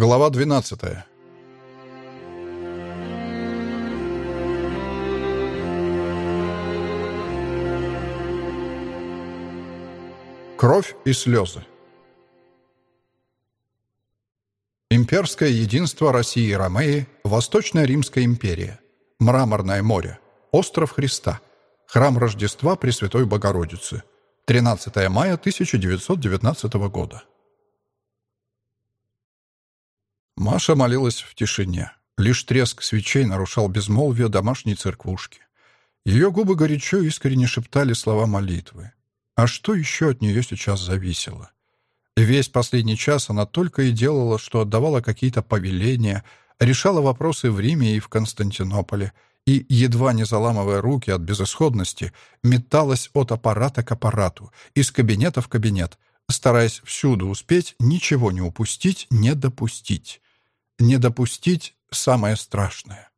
Глава 12. Кровь и слезы. Имперское единство России и Ромеи, Восточная Римская империя, Мраморное море, Остров Христа, Храм Рождества Пресвятой Богородицы, 13 мая 1919 года. Маша молилась в тишине. Лишь треск свечей нарушал безмолвие домашней церквушки. Ее губы горячо искренне шептали слова молитвы. А что еще от нее сейчас зависело? Весь последний час она только и делала, что отдавала какие-то повеления, решала вопросы в Риме и в Константинополе, и, едва не заламывая руки от безысходности, металась от аппарата к аппарату, из кабинета в кабинет, стараясь всюду успеть, ничего не упустить, не допустить. Не допустить самое страшное.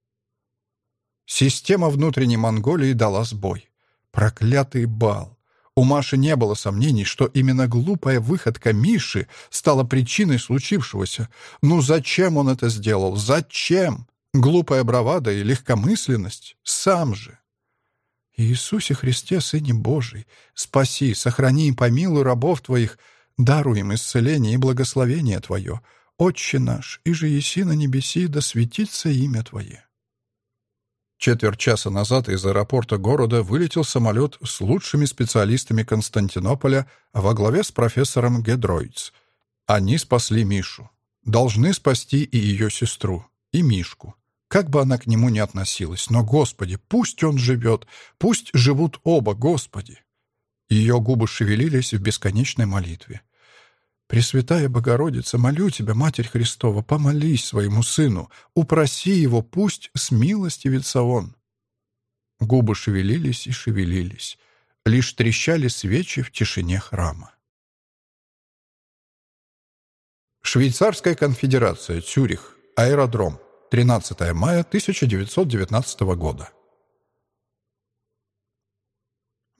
Система внутренней Монголии дала сбой. Проклятый бал. У Маши не было сомнений, что именно глупая выходка Миши стала причиной случившегося. Ну зачем он это сделал? Зачем? Глупая бравада и легкомысленность? Сам же. Иисусе Христе, Сыне Божий, спаси, сохрани и помилуй рабов Твоих, даруй им исцеление и благословение Твое, Отче наш, и же еси на небеси, да светится имя Твое». Четверть часа назад из аэропорта города вылетел самолет с лучшими специалистами Константинополя во главе с профессором Гедроиц. Они спасли Мишу. Должны спасти и ее сестру, и Мишку. Как бы она к нему ни относилась, но, Господи, пусть он живет, пусть живут оба, Господи. Ее губы шевелились в бесконечной молитве. «Пресвятая Богородица, молю Тебя, Матерь Христова, помолись своему сыну, упроси его, пусть смилостивится он». Губы шевелились и шевелились, лишь трещали свечи в тишине храма. Швейцарская конфедерация, Цюрих, аэродром, 13 мая 1919 года.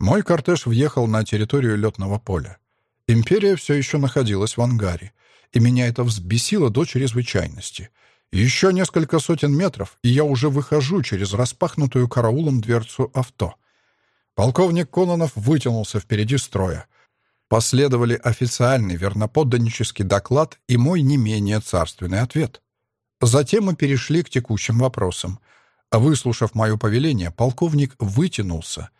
Мой кортеж въехал на территорию летного поля. Империя все еще находилась в ангаре, и меня это взбесило до чрезвычайности. Еще несколько сотен метров, и я уже выхожу через распахнутую караулом дверцу авто. Полковник Кононов вытянулся впереди строя. Последовали официальный верноподданнический доклад и мой не менее царственный ответ. Затем мы перешли к текущим вопросам. Выслушав мое повеление, полковник вытянулся,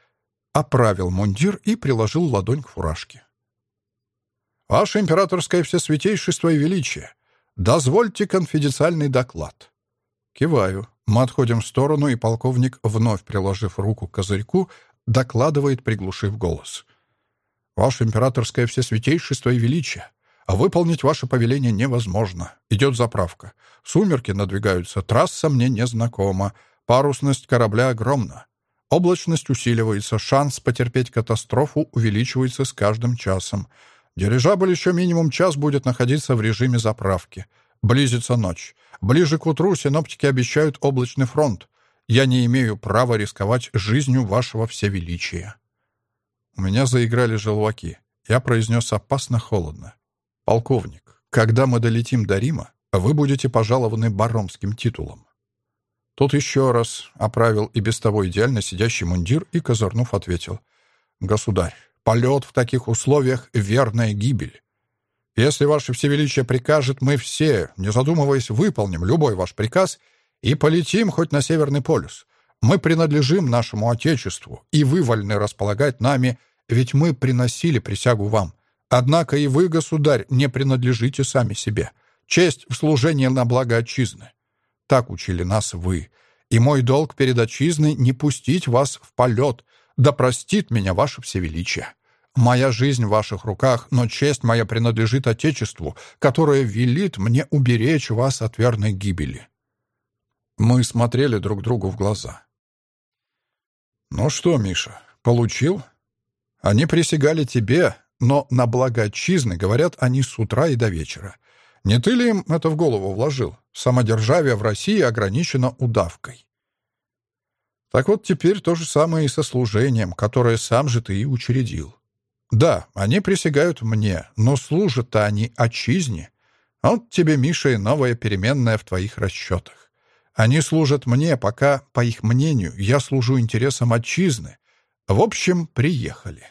оправил мундир и приложил ладонь к фуражке. «Ваше императорское всесвятейшество и величие, дозвольте конфиденциальный доклад». Киваю. Мы отходим в сторону, и полковник, вновь приложив руку к козырьку, докладывает, приглушив голос. «Ваше императорское всесвятейшество и величие, выполнить ваше повеление невозможно. Идет заправка. Сумерки надвигаются, трасса мне незнакома, парусность корабля огромна. Облачность усиливается, шанс потерпеть катастрофу увеличивается с каждым часом. Дирижабль еще минимум час будет находиться в режиме заправки. Близится ночь. Ближе к утру синоптики обещают облачный фронт. Я не имею права рисковать жизнью вашего всевеличия. У меня заиграли желваки. Я произнес опасно холодно. «Полковник, когда мы долетим до Рима, вы будете пожалованы баронским титулом». Тот еще раз оправил и без того идеально сидящий мундир и, козырнув, ответил. «Государь, Полет в таких условиях — верная гибель. Если Ваше Всевеличие прикажет, мы все, не задумываясь, выполним любой ваш приказ и полетим хоть на Северный полюс. Мы принадлежим нашему Отечеству, и вы вольны располагать нами, ведь мы приносили присягу вам. Однако и вы, государь, не принадлежите сами себе. Честь в служении на благо отчизны. Так учили нас вы. И мой долг перед отчизной — не пустить вас в полет, да простит меня ваше всевеличие. Моя жизнь в ваших руках, но честь моя принадлежит Отечеству, которое велит мне уберечь вас от верной гибели». Мы смотрели друг другу в глаза. «Ну что, Миша, получил? Они присягали тебе, но на благо отчизны, говорят они с утра и до вечера. Не ты ли им это в голову вложил? Самодержавие в России ограничено удавкой. Так вот теперь то же самое и со служением, которое сам же ты и учредил. Да, они присягают мне, но служат-то они отчизне. Вот тебе, Миша, и новая переменная в твоих расчетах. Они служат мне, пока, по их мнению, я служу интересам отчизны. В общем, приехали.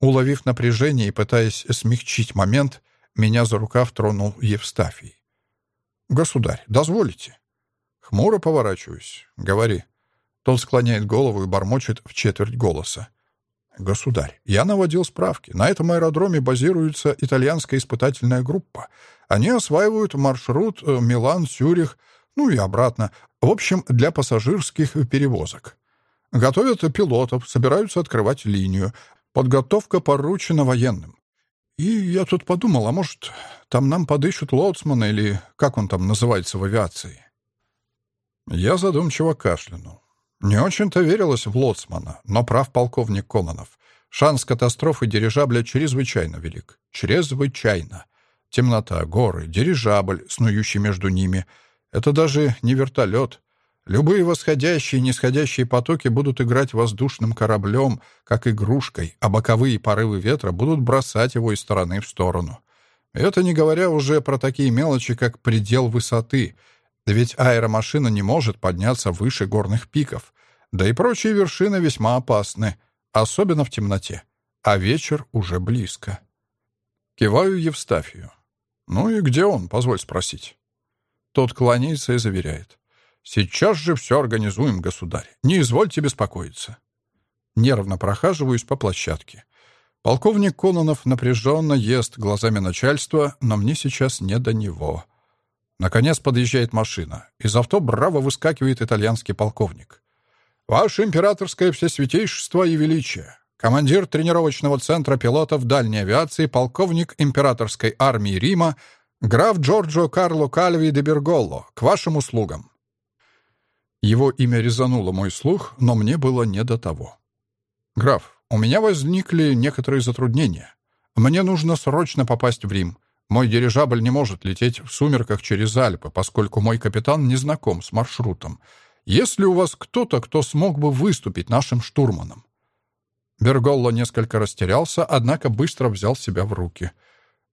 Уловив напряжение и пытаясь смягчить момент, меня за рукав тронул Евстафий. «Государь, дозволите?» Хмуро поворачиваюсь. «Говори». Тот склоняет голову и бормочет в четверть голоса. «Государь, я наводил справки. На этом аэродроме базируется итальянская испытательная группа. Они осваивают маршрут э, Милан-Сюрих, ну и обратно. В общем, для пассажирских перевозок. Готовят пилотов, собираются открывать линию. Подготовка поручена военным. И я тут подумал, а может, там нам подыщут лоцмана или как он там называется в авиации? Я задумчиво кашлянул. Не очень-то верилось в лоцмана, но прав полковник Кононов. Шанс катастрофы дирижабля чрезвычайно велик. Чрезвычайно. Темнота, горы, дирижабль, снующий между ними. Это даже не вертолет. Любые восходящие и нисходящие потоки будут играть воздушным кораблем, как игрушкой, а боковые порывы ветра будут бросать его из стороны в сторону. Это не говоря уже про такие мелочи, как предел высоты — ведь аэромашина не может подняться выше горных пиков. Да и прочие вершины весьма опасны, особенно в темноте. А вечер уже близко. Киваю Евстафию. «Ну и где он, позволь спросить?» Тот кланяется и заверяет. «Сейчас же все организуем, государь. Не извольте беспокоиться». Нервно прохаживаюсь по площадке. Полковник Кононов напряженно ест глазами начальства, но мне сейчас не до него. Наконец подъезжает машина. Из авто браво выскакивает итальянский полковник. «Ваше императорское всесвятейшество и величие! Командир тренировочного центра пилотов дальней авиации, полковник императорской армии Рима, граф Джорджо Карло Кальви де Берголло, к вашим услугам!» Его имя резануло мой слух, но мне было не до того. «Граф, у меня возникли некоторые затруднения. Мне нужно срочно попасть в Рим. Мой дирижабль не может лететь в сумерках через Альпы, поскольку мой капитан не знаком с маршрутом. Есть ли у вас кто-то, кто смог бы выступить нашим штурманом?» Берголло несколько растерялся, однако быстро взял себя в руки.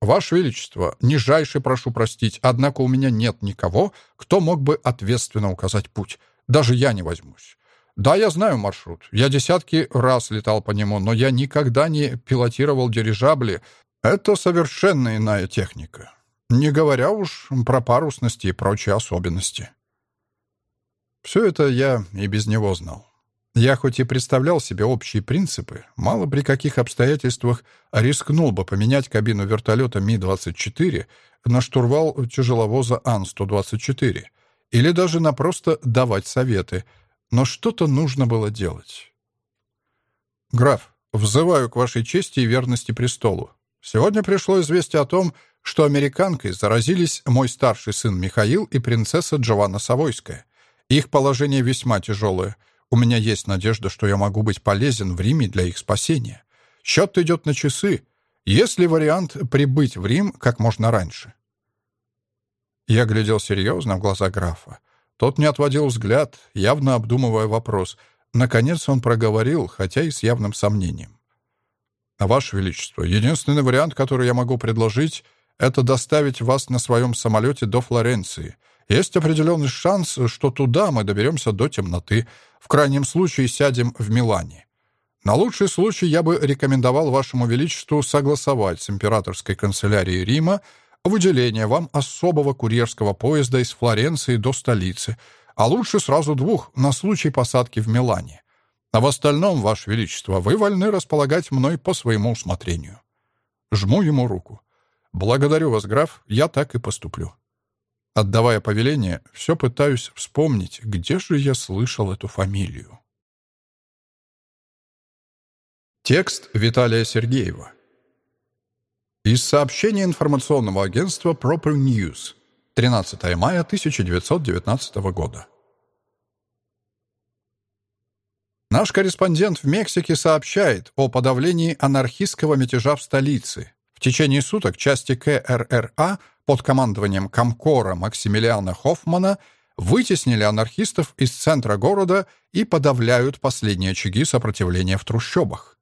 «Ваше Величество, нижайше прошу простить, однако у меня нет никого, кто мог бы ответственно указать путь. Даже я не возьмусь. Да, я знаю маршрут. Я десятки раз летал по нему, но я никогда не пилотировал дирижабли, это совершенно иная техника. Не говоря уж про парусности и прочие особенности. Все это я и без него знал. Я хоть и представлял себе общие принципы, мало при каких обстоятельствах рискнул бы поменять кабину вертолета Ми-24 на штурвал тяжеловоза Ан-124 или даже на просто давать советы, но что-то нужно было делать. «Граф, взываю к вашей чести и верности престолу. Сегодня пришло известие о том, что американкой заразились мой старший сын Михаил и принцесса Джованна Савойская. Их положение весьма тяжелое. У меня есть надежда, что я могу быть полезен в Риме для их спасения. Счет идет на часы. Есть ли вариант прибыть в Рим как можно раньше?» Я глядел серьезно в глаза графа. Тот не отводил взгляд, явно обдумывая вопрос. Наконец он проговорил, хотя и с явным сомнением. «Ваше Величество, единственный вариант, который я могу предложить, это доставить вас на своем самолете до Флоренции. Есть определенный шанс, что туда мы доберемся до темноты. В крайнем случае сядем в Милане. На лучший случай я бы рекомендовал Вашему Величеству согласовать с императорской канцелярией Рима выделение вам особого курьерского поезда из Флоренции до столицы, а лучше сразу двух на случай посадки в Милане. А в остальном, Ваше Величество, вы вольны располагать мной по своему усмотрению. Жму ему руку. Благодарю вас, граф, я так и поступлю. Отдавая повеление, все пытаюсь вспомнить, где же я слышал эту фамилию. Текст Виталия Сергеева. Из сообщения информационного агентства Proper News. 13 мая 1919 года. Наш корреспондент в Мексике сообщает о подавлении анархистского мятежа в столице. В течение суток части КРРА под командованием комкора Максимилиана Хоффмана вытеснили анархистов из центра города и подавляют последние очаги сопротивления в трущобах.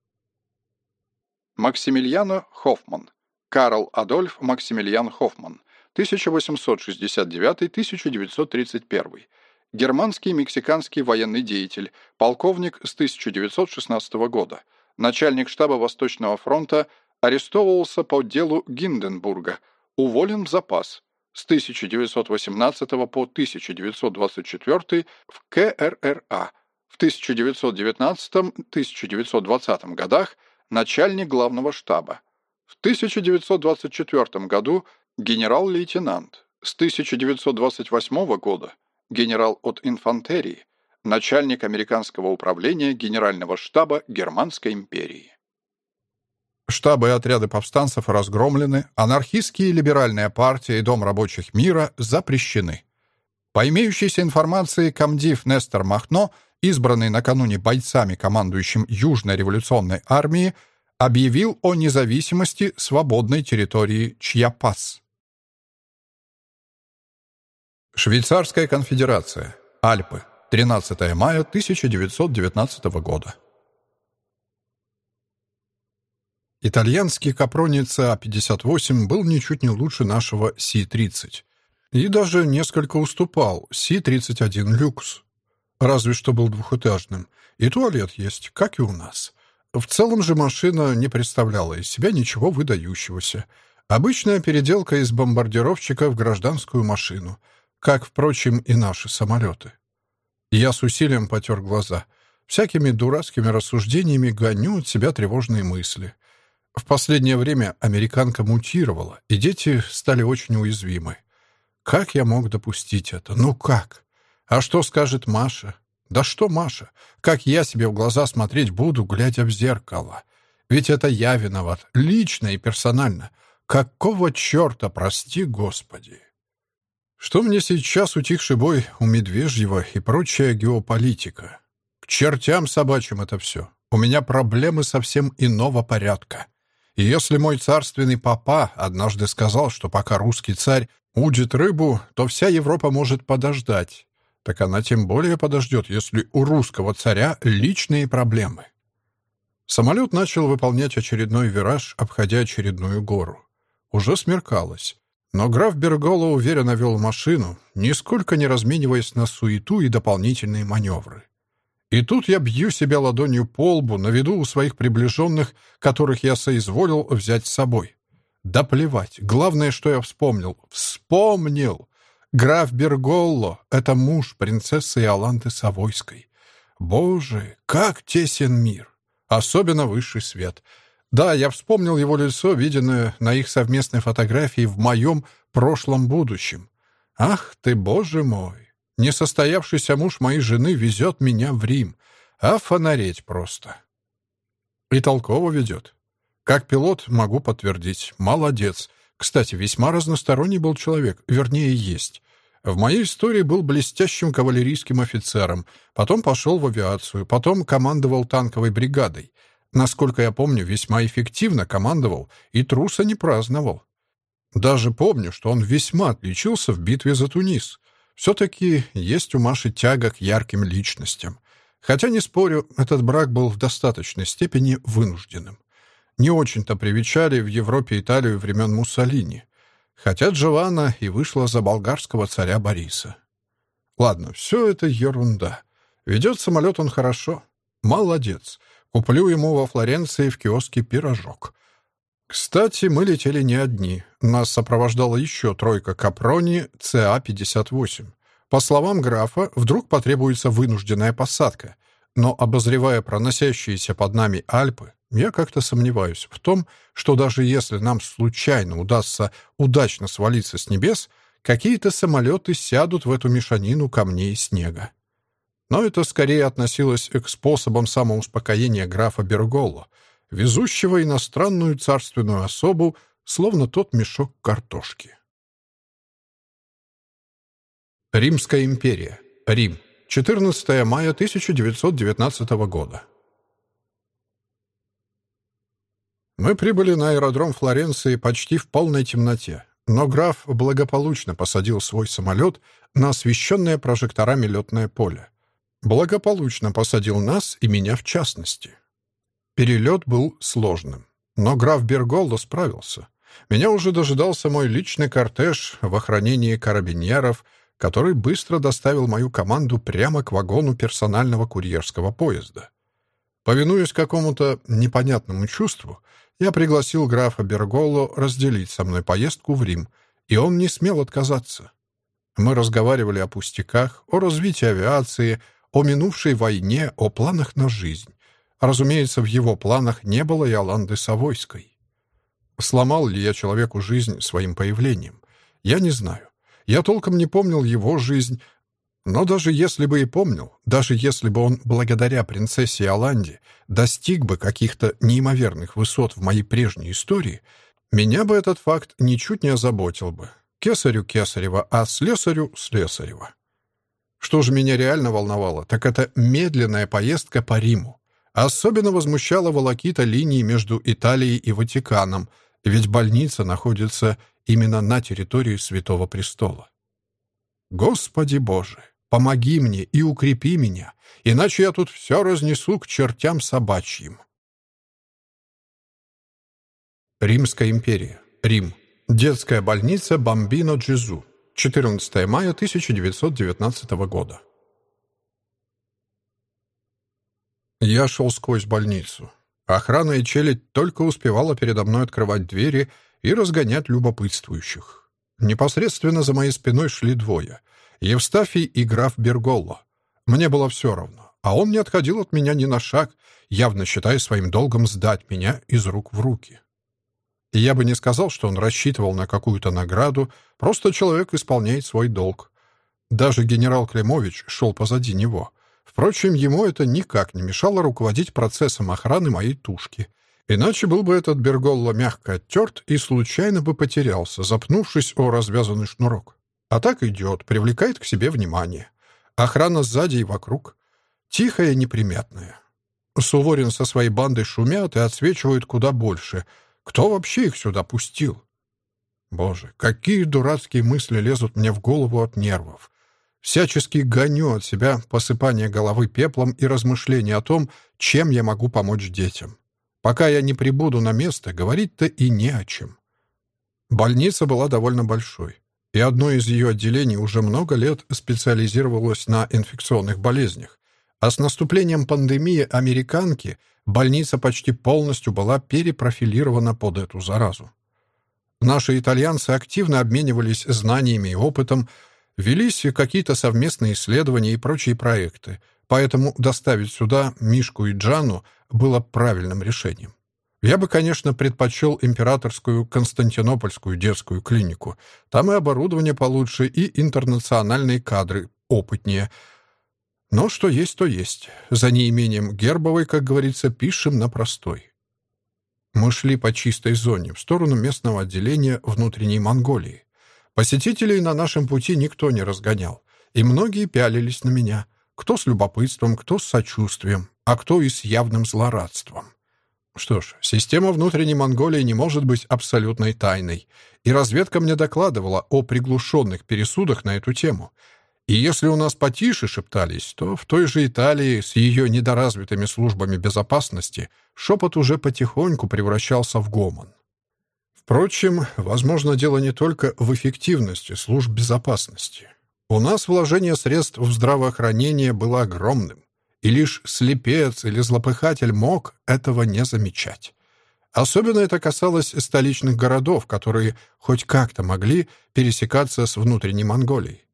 Максимилиано Хоффман. Карл Адольф Максимилиан Хоффман. 1869-1931. Германский мексиканский военный деятель, полковник с 1916 года. Начальник штаба Восточного фронта арестовывался по делу Гинденбурга, уволен в запас. С 1918 по 1924 в КРРА. В 1919-1920 годах начальник главного штаба. В 1924 году генерал-лейтенант. С 1928 года генерал от инфантерии, начальник американского управления Генерального штаба Германской империи. Штабы и отряды повстанцев разгромлены, анархистские и либеральная партия и Дом рабочих мира запрещены. По имеющейся информации, комдив Нестор Махно, избранный накануне бойцами, командующим Южной революционной армией, объявил о независимости свободной территории Чьяпас. Швейцарская конфедерация. Альпы. 13 мая 1919 года. Итальянский Капрони ЦА-58 был ничуть не лучше нашего Си-30 и даже несколько уступал Си-31 «Люкс». Разве что был двухэтажным. И туалет есть, как и у нас. В целом же машина не представляла из себя ничего выдающегося. Обычная переделка из бомбардировщика в гражданскую машину, как, впрочем, и наши самолеты. Я с усилием потер глаза. Всякими дурацкими рассуждениями гоню от себя тревожные мысли. В последнее время американка мутировала, и дети стали очень уязвимы. Как я мог допустить это? Ну как? А что скажет Маша? Да что Маша? Как я себе в глаза смотреть буду, глядя в зеркало? Ведь это я виноват, лично и персонально. Какого черта, прости Господи? Что мне сейчас утихший бой у Медвежьего и прочая геополитика? К чертям собачьим это все. У меня проблемы совсем иного порядка. И если мой царственный папа однажды сказал, что пока русский царь удит рыбу, то вся Европа может подождать, так она тем более подождет, если у русского царя личные проблемы. Самолет начал выполнять очередной вираж, обходя очередную гору. Уже смеркалось. Но граф Берголо уверенно вел машину, нисколько не размениваясь на суету и дополнительные маневры. И тут я бью себя ладонью по лбу на виду у своих приближенных, которых я соизволил взять с собой. Да плевать. Главное, что я вспомнил. Вспомнил! Граф Берголло — это муж принцессы Иоланты Савойской. Боже, как тесен мир! Особенно высший свет. Да, я вспомнил его лицо, виденное на их совместной фотографии в моем прошлом будущем. Ах ты, боже мой! Несостоявшийся муж моей жены везет меня в Рим, а фонареть просто. И толково ведет. Как пилот могу подтвердить. Молодец. Кстати, весьма разносторонний был человек, вернее, есть. В моей истории был блестящим кавалерийским офицером, потом пошел в авиацию, потом командовал танковой бригадой. Насколько я помню, весьма эффективно командовал и труса не праздновал. Даже помню, что он весьма отличился в битве за Тунис. Все-таки есть у Маши тяга к ярким личностям. Хотя, не спорю, этот брак был в достаточной степени вынужденным. Не очень-то привечали в Европе Италию времен Муссолини. Хотя Джованна и вышла за болгарского царя Бориса. Ладно, все это ерунда. Ведет самолет он хорошо. Молодец. Куплю ему во Флоренции в киоске пирожок. Кстати, мы летели не одни. Нас сопровождала еще тройка Капрони ЦА-58. По словам графа, вдруг потребуется вынужденная посадка. Но, обозревая проносящиеся под нами Альпы, я как-то сомневаюсь в том, что даже если нам случайно удастся удачно свалиться с небес, какие-то самолеты сядут в эту мешанину камней и снега. Но это скорее относилось к способам самоуспокоения графа Берголо — везущего иностранную царственную особу, словно тот мешок картошки. Римская империя. Рим. 14 мая 1919 года. Мы прибыли на аэродром Флоренции почти в полной темноте, но граф благополучно посадил свой самолет на освещенное прожекторами летное поле. Благополучно посадил нас и меня в частности. Перелет был сложным. Но граф Берголло справился. Меня уже дожидался мой личный кортеж в охранении карабинеров, который быстро доставил мою команду прямо к вагону персонального курьерского поезда. Повинуясь какому-то непонятному чувству, я пригласил графа Берголо разделить со мной поездку в Рим, и он не смел отказаться. Мы разговаривали о пустяках, о развитии авиации, о минувшей войне, о планах на жизнь. Разумеется, в его планах не было Иоланды Савойской. Сломал ли я человеку жизнь своим появлением? Я не знаю. Я толком не помнил его жизнь, но даже если бы и помнил, даже если бы он благодаря принцессе Иоланде достиг бы каких-то неимоверных высот в моей прежней истории, меня бы этот факт ничуть не озаботил бы. Кесарю Кесарева, а слесарю Слесарева. Что же меня реально волновало, так это медленная поездка по Риму. Особенно возмущала волокита линии между Италией и Ватиканом, ведь больница находится именно на территории Святого Престола. Господи Боже, помоги мне и укрепи меня, иначе я тут все разнесу к чертям собачьим. Римская империя. Рим. Детская больница Бамбино Джизу. 14 мая 1919 года. Я шел сквозь больницу. Охрана и челядь только успевала передо мной открывать двери и разгонять любопытствующих. Непосредственно за моей спиной шли двое — Евстафий и граф Берголло. Мне было все равно, а он не отходил от меня ни на шаг, явно считая своим долгом сдать меня из рук в руки. И я бы не сказал, что он рассчитывал на какую-то награду, просто человек исполняет свой долг. Даже генерал Климович шел позади него. Впрочем, ему это никак не мешало руководить процессом охраны моей тушки. Иначе был бы этот Берголло мягко оттерт и случайно бы потерялся, запнувшись о развязанный шнурок. А так идет, привлекает к себе внимание. Охрана сзади и вокруг. Тихая и неприметная. Суворин со своей бандой шумят и отсвечивают куда больше — кто вообще их сюда пустил? Боже, какие дурацкие мысли лезут мне в голову от нервов. Всячески гоню от себя посыпание головы пеплом и размышления о том, чем я могу помочь детям. Пока я не прибуду на место, говорить-то и не о чем. Больница была довольно большой, и одно из ее отделений уже много лет специализировалось на инфекционных болезнях, а с наступлением пандемии американки — больница почти полностью была перепрофилирована под эту заразу. Наши итальянцы активно обменивались знаниями и опытом, велись какие-то совместные исследования и прочие проекты, поэтому доставить сюда Мишку и Джану было правильным решением. Я бы, конечно, предпочел императорскую Константинопольскую детскую клинику. Там и оборудование получше, и интернациональные кадры опытнее — но что есть, то есть. За неимением гербовой, как говорится, пишем на простой. Мы шли по чистой зоне, в сторону местного отделения внутренней Монголии. Посетителей на нашем пути никто не разгонял, и многие пялились на меня, кто с любопытством, кто с сочувствием, а кто и с явным злорадством. Что ж, система внутренней Монголии не может быть абсолютной тайной, и разведка мне докладывала о приглушенных пересудах на эту тему — и если у нас потише шептались, то в той же Италии с ее недоразвитыми службами безопасности шепот уже потихоньку превращался в гомон. Впрочем, возможно, дело не только в эффективности служб безопасности. У нас вложение средств в здравоохранение было огромным, и лишь слепец или злопыхатель мог этого не замечать. Особенно это касалось столичных городов, которые хоть как-то могли пересекаться с внутренней Монголией.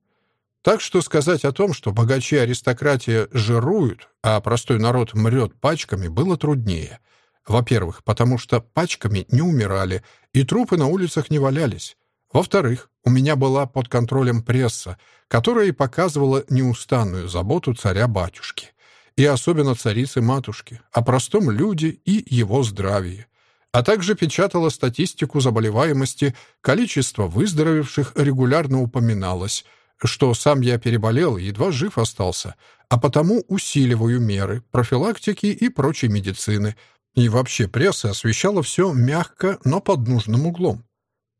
Так что сказать о том, что богачи аристократия жируют, а простой народ мрет пачками, было труднее. Во-первых, потому что пачками не умирали, и трупы на улицах не валялись. Во-вторых, у меня была под контролем пресса, которая и показывала неустанную заботу царя-батюшки, и особенно царицы-матушки, о простом люде и его здравии, а также печатала статистику заболеваемости, количество выздоровевших регулярно упоминалось — что сам я переболел и едва жив остался, а потому усиливаю меры профилактики и прочей медицины. И вообще пресса освещала все мягко, но под нужным углом.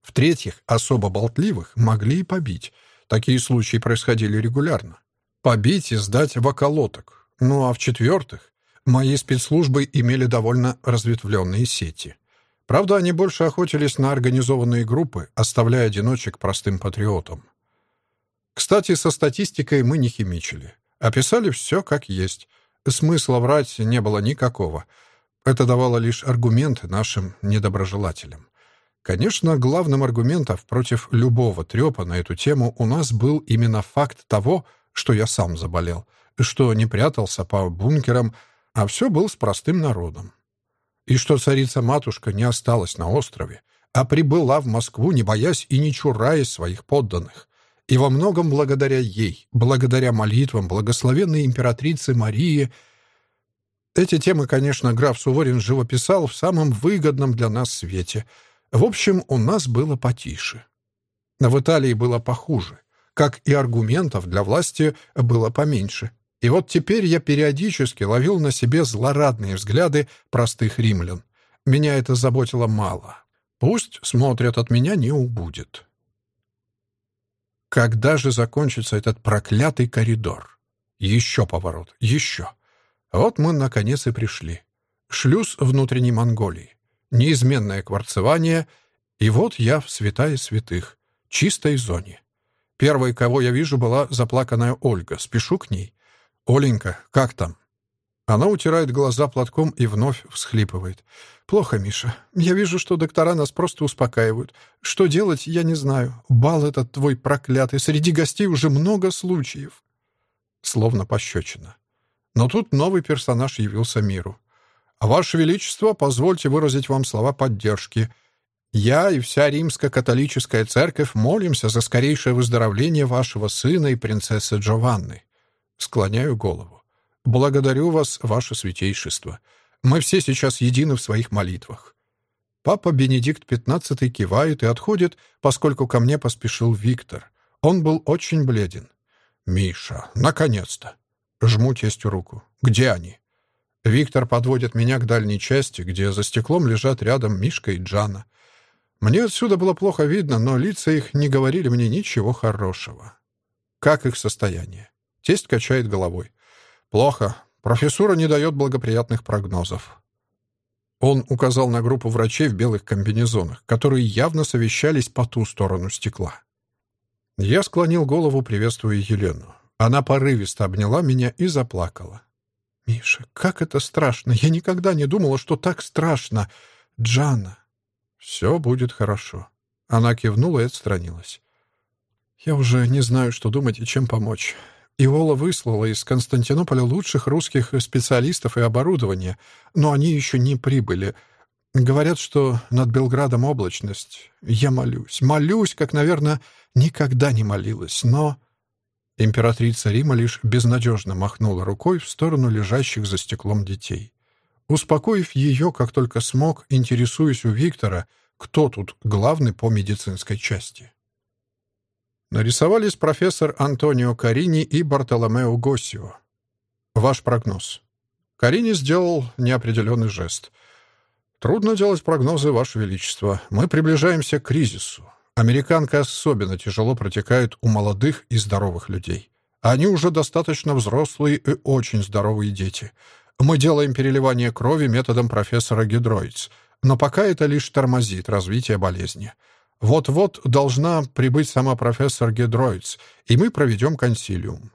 В-третьих, особо болтливых могли и побить. Такие случаи происходили регулярно. Побить и сдать в околоток. Ну а в-четвертых, мои спецслужбы имели довольно разветвленные сети. Правда, они больше охотились на организованные группы, оставляя одиночек простым патриотам. Кстати, со статистикой мы не химичили. Описали все как есть. Смысла врать не было никакого. Это давало лишь аргументы нашим недоброжелателям. Конечно, главным аргументом против любого трепа на эту тему у нас был именно факт того, что я сам заболел, что не прятался по бункерам, а все был с простым народом. И что царица-матушка не осталась на острове, а прибыла в Москву, не боясь и не чураясь своих подданных. И во многом благодаря ей, благодаря молитвам благословенной императрицы Марии, эти темы, конечно, граф Суворин живописал в самом выгодном для нас свете. В общем, у нас было потише. В Италии было похуже, как и аргументов для власти было поменьше. И вот теперь я периодически ловил на себе злорадные взгляды простых римлян. Меня это заботило мало. Пусть смотрят от меня не убудет. Когда же закончится этот проклятый коридор? Еще поворот, еще. Вот мы, наконец, и пришли. Шлюз внутренней Монголии. Неизменное кварцевание. И вот я в святая святых, чистой зоне. Первой, кого я вижу, была заплаканная Ольга. Спешу к ней. «Оленька, как там?» Она утирает глаза платком и вновь всхлипывает. «Плохо, Миша. Я вижу, что доктора нас просто успокаивают. Что делать, я не знаю. Бал этот твой проклятый. Среди гостей уже много случаев». Словно пощечина. Но тут новый персонаж явился миру. «Ваше Величество, позвольте выразить вам слова поддержки. Я и вся римско-католическая церковь молимся за скорейшее выздоровление вашего сына и принцессы Джованны». Склоняю голову. Благодарю вас, ваше святейшество. Мы все сейчас едины в своих молитвах». Папа Бенедикт XV кивает и отходит, поскольку ко мне поспешил Виктор. Он был очень бледен. «Миша, наконец-то!» Жму тестью руку. «Где они?» Виктор подводит меня к дальней части, где за стеклом лежат рядом Мишка и Джана. Мне отсюда было плохо видно, но лица их не говорили мне ничего хорошего. Как их состояние? Тесть качает головой. «Плохо. Профессура не дает благоприятных прогнозов». Он указал на группу врачей в белых комбинезонах, которые явно совещались по ту сторону стекла. Я склонил голову, приветствуя Елену. Она порывисто обняла меня и заплакала. «Миша, как это страшно! Я никогда не думала, что так страшно! Джана!» «Все будет хорошо». Она кивнула и отстранилась. «Я уже не знаю, что думать и чем помочь. Иола выслала из Константинополя лучших русских специалистов и оборудования, но они еще не прибыли. Говорят, что над Белградом облачность. Я молюсь, молюсь, как, наверное, никогда не молилась, но... Императрица Рима лишь безнадежно махнула рукой в сторону лежащих за стеклом детей. Успокоив ее, как только смог, интересуясь у Виктора, кто тут главный по медицинской части. Нарисовались профессор Антонио Карини и Бартоломео Госсио. Ваш прогноз. Карини сделал неопределенный жест. Трудно делать прогнозы, Ваше Величество. Мы приближаемся к кризису. Американка особенно тяжело протекает у молодых и здоровых людей. Они уже достаточно взрослые и очень здоровые дети. Мы делаем переливание крови методом профессора Гидроиц, но пока это лишь тормозит развитие болезни. Вот-вот должна прибыть сама профессор Гедроиц, и мы проведем консилиум.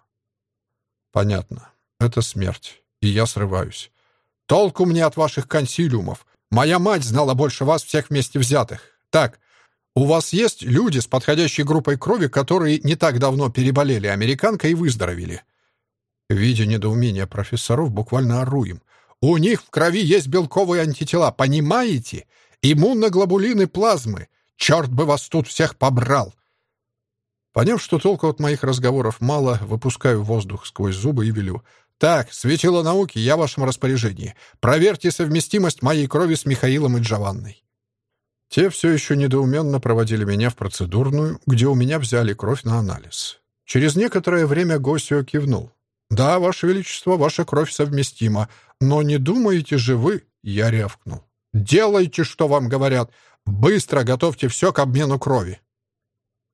Понятно. Это смерть. И я срываюсь. Толку мне от ваших консилиумов. Моя мать знала больше вас всех вместе взятых. Так, у вас есть люди с подходящей группой крови, которые не так давно переболели американкой и выздоровели? Видя недоумение профессоров, буквально оруем. У них в крови есть белковые антитела, понимаете? Иммуноглобулины плазмы. Черт бы вас тут всех побрал!» Поняв, что толку от моих разговоров мало, выпускаю воздух сквозь зубы и велю. «Так, светило науки, я в вашем распоряжении. Проверьте совместимость моей крови с Михаилом и Джованной». Те все еще недоуменно проводили меня в процедурную, где у меня взяли кровь на анализ. Через некоторое время Госио кивнул. «Да, Ваше Величество, ваша кровь совместима, но не думаете же вы...» Я рявкнул. «Делайте, что вам говорят. Быстро готовьте все к обмену крови.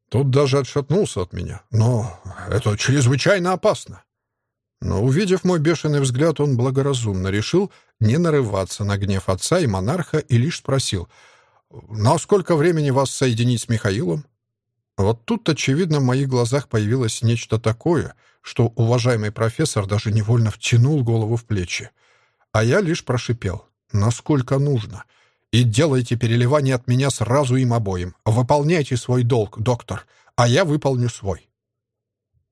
Тут даже отшатнулся от меня. Но это чрезвычайно опасно. Но, увидев мой бешеный взгляд, он благоразумно решил не нарываться на гнев отца и монарха и лишь спросил — На сколько времени вас соединить с Михаилом?» Вот тут, очевидно, в моих глазах появилось нечто такое, что уважаемый профессор даже невольно втянул голову в плечи. А я лишь прошипел. «Насколько нужно?» И делайте переливание от меня сразу им обоим. Выполняйте свой долг, доктор, а я выполню свой.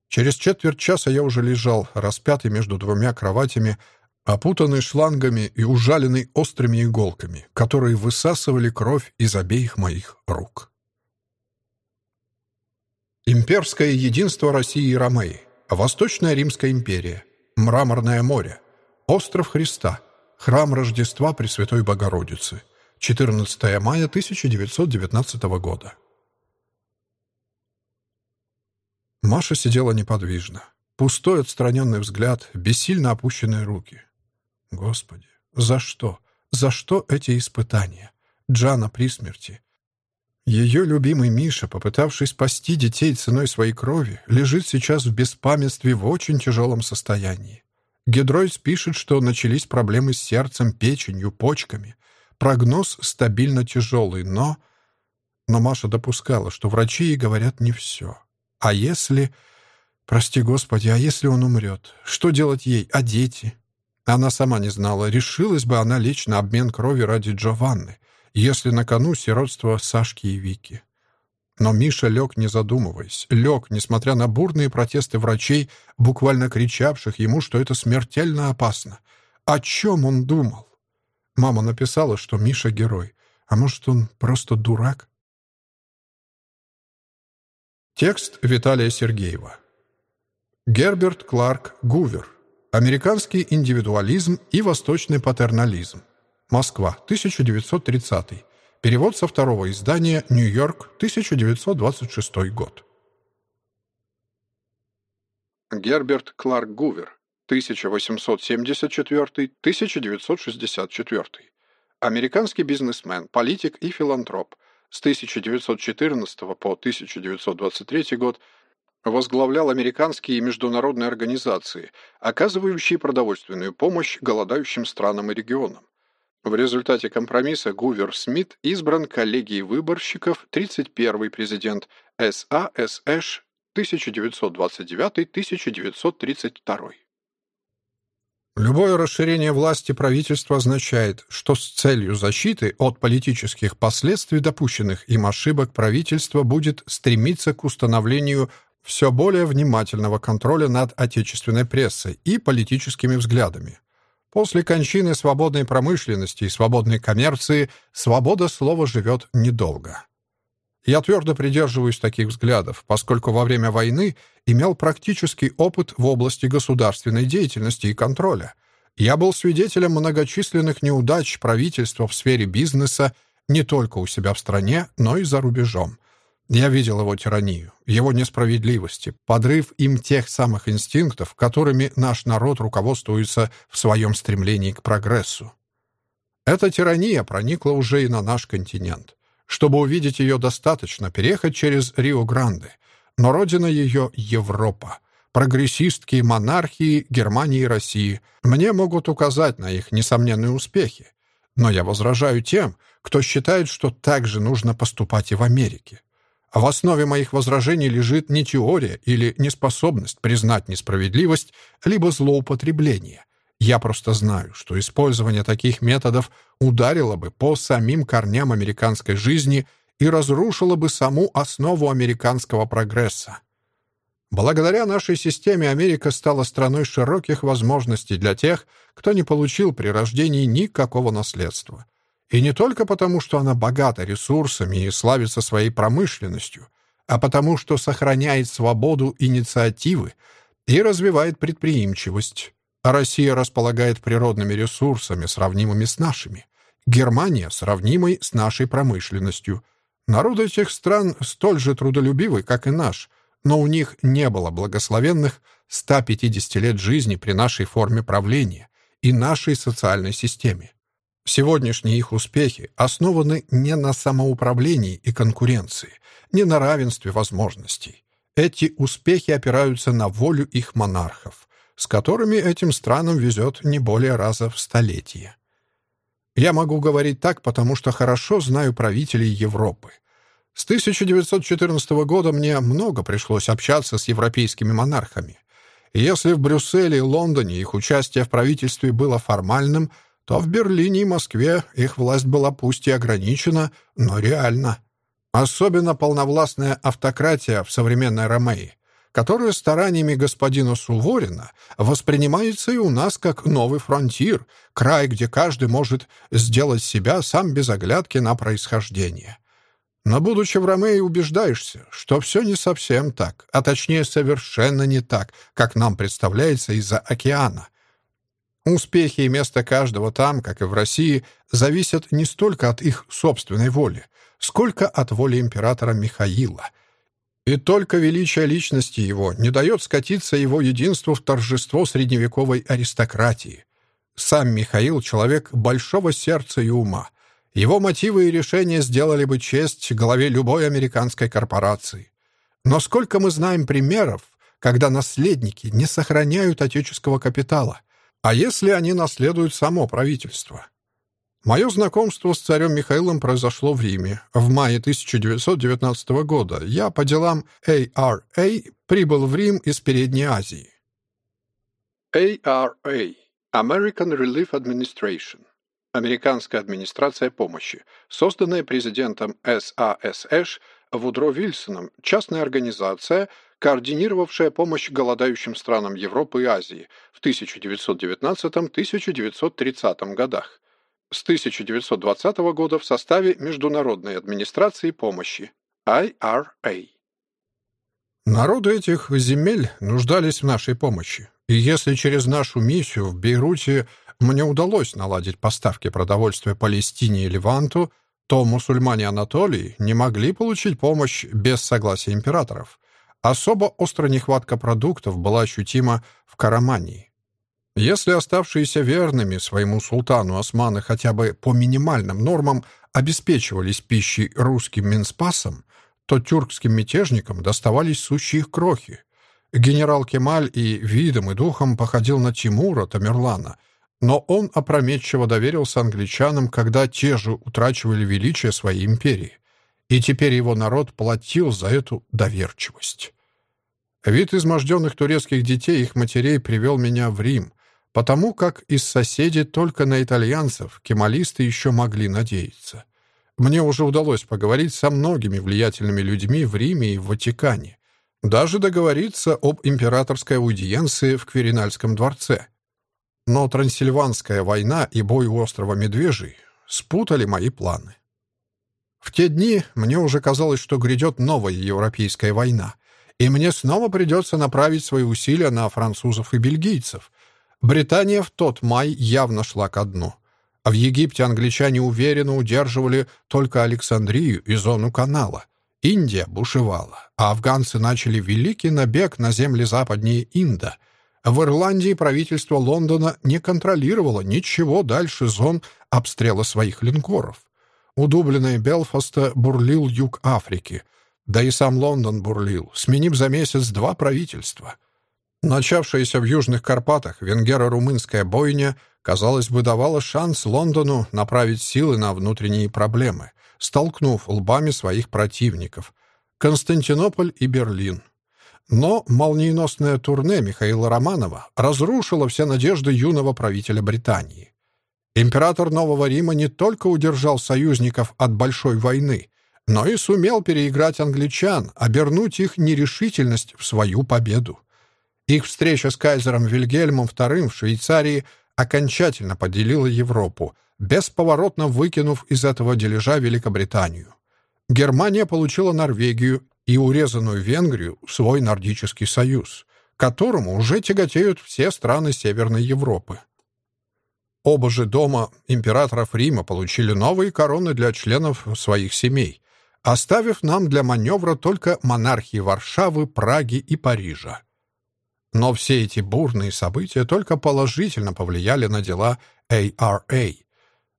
Через четверть часа я уже лежал, распятый между двумя кроватями, опутанный шлангами и ужаленный острыми иголками, которые высасывали кровь из обеих моих рук. Имперское единство России и Ромеи. Восточная Римская империя. Мраморное море. Остров Христа. Храм Рождества Пресвятой Богородицы. 14 мая 1919 года. Маша сидела неподвижно. Пустой отстраненный взгляд, бессильно опущенные руки. Господи, за что? За что эти испытания? Джана при смерти. Ее любимый Миша, попытавшись спасти детей ценой своей крови, лежит сейчас в беспамятстве в очень тяжелом состоянии. Гедройс пишет, что начались проблемы с сердцем, печенью, почками. Прогноз стабильно тяжелый, но... Но Маша допускала, что врачи ей говорят не все. А если... Прости, Господи, а если он умрет? Что делать ей? А дети? Она сама не знала, решилась бы она лечь на обмен крови ради Джованны, если на кону сиротство Сашки и Вики. Но Миша лег, не задумываясь. Лег, несмотря на бурные протесты врачей, буквально кричавших ему, что это смертельно опасно. О чем он думал? Мама написала, что Миша герой. А может, он просто дурак? Текст Виталия Сергеева. Герберт Кларк Гувер. Американский индивидуализм и восточный патернализм. Москва, 1930. Перевод со второго издания «Нью-Йорк», 1926 год. Герберт Кларк Гувер. 1874-1964, американский бизнесмен, политик и филантроп, с 1914 по 1923 год возглавлял американские и международные организации, оказывающие продовольственную помощь голодающим странам и регионам. В результате компромисса Гувер Смит избран коллегией выборщиков 31-й президент САСШ 1929-1932. Любое расширение власти правительства означает, что с целью защиты от политических последствий допущенных им ошибок правительство будет стремиться к установлению все более внимательного контроля над отечественной прессой и политическими взглядами. После кончины свободной промышленности и свободной коммерции свобода слова живет недолго. Я твердо придерживаюсь таких взглядов, поскольку во время войны имел практический опыт в области государственной деятельности и контроля. Я был свидетелем многочисленных неудач правительства в сфере бизнеса не только у себя в стране, но и за рубежом. Я видел его тиранию, его несправедливости, подрыв им тех самых инстинктов, которыми наш народ руководствуется в своем стремлении к прогрессу. Эта тирания проникла уже и на наш континент. Чтобы увидеть ее, достаточно переехать через Рио-Гранде. Но родина ее — Европа. Прогрессистские монархии Германии и России. Мне могут указать на их несомненные успехи. Но я возражаю тем, кто считает, что так же нужно поступать и в Америке. В основе моих возражений лежит не теория или неспособность признать несправедливость, либо злоупотребление, я просто знаю, что использование таких методов ударило бы по самим корням американской жизни и разрушило бы саму основу американского прогресса. Благодаря нашей системе Америка стала страной широких возможностей для тех, кто не получил при рождении никакого наследства. И не только потому, что она богата ресурсами и славится своей промышленностью, а потому, что сохраняет свободу инициативы и развивает предприимчивость. А Россия располагает природными ресурсами, сравнимыми с нашими. Германия сравнимой с нашей промышленностью. Народ этих стран столь же трудолюбивый, как и наш, но у них не было благословенных 150 лет жизни при нашей форме правления и нашей социальной системе. Сегодняшние их успехи основаны не на самоуправлении и конкуренции, не на равенстве возможностей. Эти успехи опираются на волю их монархов с которыми этим странам везет не более раза в столетие. Я могу говорить так, потому что хорошо знаю правителей Европы. С 1914 года мне много пришлось общаться с европейскими монархами. Если в Брюсселе и Лондоне их участие в правительстве было формальным, то в Берлине и Москве их власть была пусть и ограничена, но реальна. Особенно полновластная автократия в современной Ромеи, которая стараниями господина Суворина воспринимается и у нас как новый фронтир, край, где каждый может сделать себя сам без оглядки на происхождение. Но, будучи в Ромеи, убеждаешься, что все не совсем так, а точнее совершенно не так, как нам представляется из-за океана. Успехи и место каждого там, как и в России, зависят не столько от их собственной воли, сколько от воли императора Михаила. И только величие личности его не дает скатиться его единству в торжество средневековой аристократии. Сам Михаил — человек большого сердца и ума. Его мотивы и решения сделали бы честь главе любой американской корпорации. Но сколько мы знаем примеров, когда наследники не сохраняют отеческого капитала, а если они наследуют само правительство? Мое знакомство с царем Михаилом произошло в Риме в мае 1919 года. Я по делам ARA прибыл в Рим из Передней Азии. ARA – American Relief Administration – Американская администрация помощи, созданная президентом САСШ Вудро Вильсоном, частная организация, координировавшая помощь голодающим странам Европы и Азии в 1919-1930 годах с 1920 года в составе Международной администрации помощи IRA. Народы этих земель нуждались в нашей помощи. И если через нашу миссию в Бейруте мне удалось наладить поставки продовольствия Палестине и Леванту, то мусульмане Анатолии не могли получить помощь без согласия императоров. Особо острая нехватка продуктов была ощутима в Карамании. Если оставшиеся верными своему султану османы хотя бы по минимальным нормам обеспечивались пищей русским Минспасом, то тюркским мятежникам доставались сущие их крохи. Генерал Кемаль и видом, и духом походил на Тимура Тамерлана, но он опрометчиво доверился англичанам, когда те же утрачивали величие своей империи. И теперь его народ платил за эту доверчивость. Вид изможденных турецких детей их матерей привел меня в Рим, потому как из соседей только на итальянцев кемалисты еще могли надеяться. Мне уже удалось поговорить со многими влиятельными людьми в Риме и в Ватикане, даже договориться об императорской аудиенции в Кверинальском дворце. Но Трансильванская война и бой у острова Медвежий спутали мои планы. В те дни мне уже казалось, что грядет новая европейская война, и мне снова придется направить свои усилия на французов и бельгийцев, Британия в тот май явно шла ко дну. А в Египте англичане уверенно удерживали только Александрию и зону канала. Индия бушевала, а афганцы начали великий набег на земли западнее Инда. В Ирландии правительство Лондона не контролировало ничего дальше зон обстрела своих линкоров. У Дублина Белфаста бурлил юг Африки. Да и сам Лондон бурлил, сменив за месяц два правительства — Начавшаяся в Южных Карпатах венгеро-румынская бойня, казалось бы, давала шанс Лондону направить силы на внутренние проблемы, столкнув лбами своих противников — Константинополь и Берлин. Но молниеносное турне Михаила Романова разрушило все надежды юного правителя Британии. Император Нового Рима не только удержал союзников от большой войны, но и сумел переиграть англичан, обернуть их нерешительность в свою победу. Их встреча с кайзером Вильгельмом II в Швейцарии окончательно поделила Европу, бесповоротно выкинув из этого дележа Великобританию. Германия получила Норвегию и урезанную Венгрию в свой нордический союз, которому уже тяготеют все страны Северной Европы. Оба же дома императоров Рима получили новые короны для членов своих семей, оставив нам для маневра только монархии Варшавы, Праги и Парижа. Но все эти бурные события только положительно повлияли на дела ARA.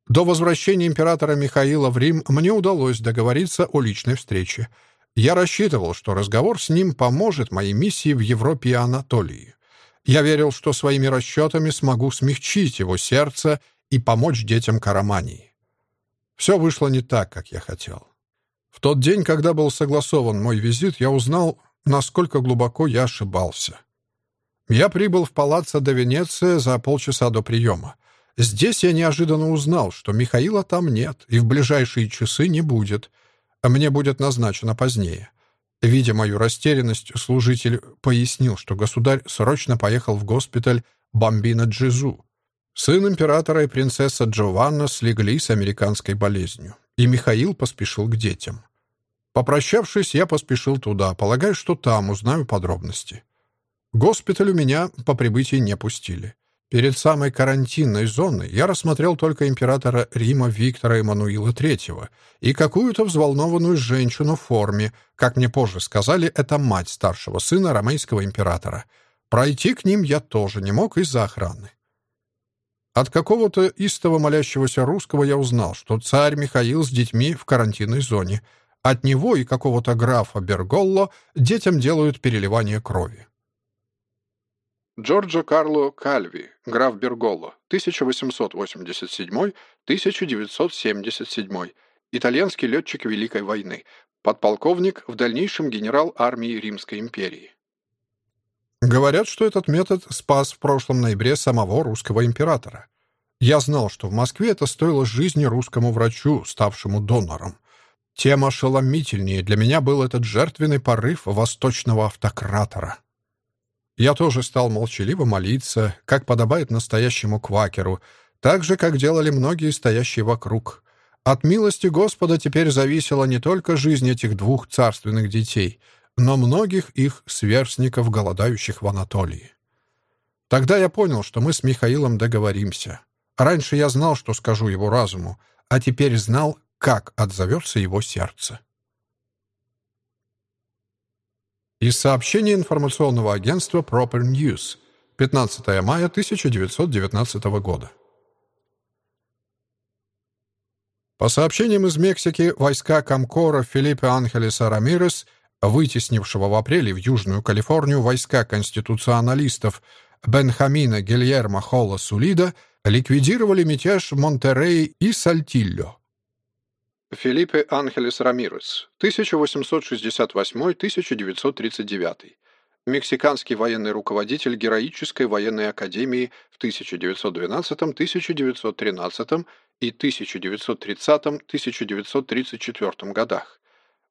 До возвращения императора Михаила в Рим мне удалось договориться о личной встрече. Я рассчитывал, что разговор с ним поможет моей миссии в Европе и Анатолии. Я верил, что своими расчетами смогу смягчить его сердце и помочь детям Карамании. Все вышло не так, как я хотел. В тот день, когда был согласован мой визит, я узнал, насколько глубоко я ошибался. Я прибыл в палаццо до Венеция за полчаса до приема. Здесь я неожиданно узнал, что Михаила там нет и в ближайшие часы не будет, мне будет назначено позднее. Видя мою растерянность, служитель пояснил, что государь срочно поехал в госпиталь Бомбино Джизу. Сын императора и принцесса Джованна слегли с американской болезнью, и Михаил поспешил к детям. Попрощавшись, я поспешил туда, полагая, что там узнаю подробности. Госпиталь у меня по прибытии не пустили. Перед самой карантинной зоной я рассмотрел только императора Рима Виктора Эммануила III и какую-то взволнованную женщину в форме. Как мне позже сказали, это мать старшего сына ромейского императора. Пройти к ним я тоже не мог из-за охраны. От какого-то истово молящегося русского я узнал, что царь Михаил с детьми в карантинной зоне — от него и какого-то графа Берголло детям делают переливание крови. Джорджо Карло Кальви, граф Берголло, 1887-1977, итальянский летчик Великой войны, подполковник, в дальнейшем генерал армии Римской империи. Говорят, что этот метод спас в прошлом ноябре самого русского императора. Я знал, что в Москве это стоило жизни русскому врачу, ставшему донором. Тем ошеломительнее для меня был этот жертвенный порыв восточного автократора. Я тоже стал молчаливо молиться, как подобает настоящему квакеру, так же, как делали многие стоящие вокруг. От милости Господа теперь зависела не только жизнь этих двух царственных детей, но многих их сверстников, голодающих в Анатолии. Тогда я понял, что мы с Михаилом договоримся. Раньше я знал, что скажу его разуму, а теперь знал, как отзовется его сердце. Из сообщения информационного агентства Proper News 15 мая 1919 года. По сообщениям из Мексики, войска Комкора Филиппе Анхелеса Рамирес, вытеснившего в апреле в Южную Калифорнию войска конституционалистов Бенхамина Гильермо Холла Сулида, ликвидировали мятеж Монтеррей и Сальтильо. Филиппе Анхелес Рамирес, 1868-1939. Мексиканский военный руководитель Героической военной академии в 1912-1913 и 1930-1934 годах.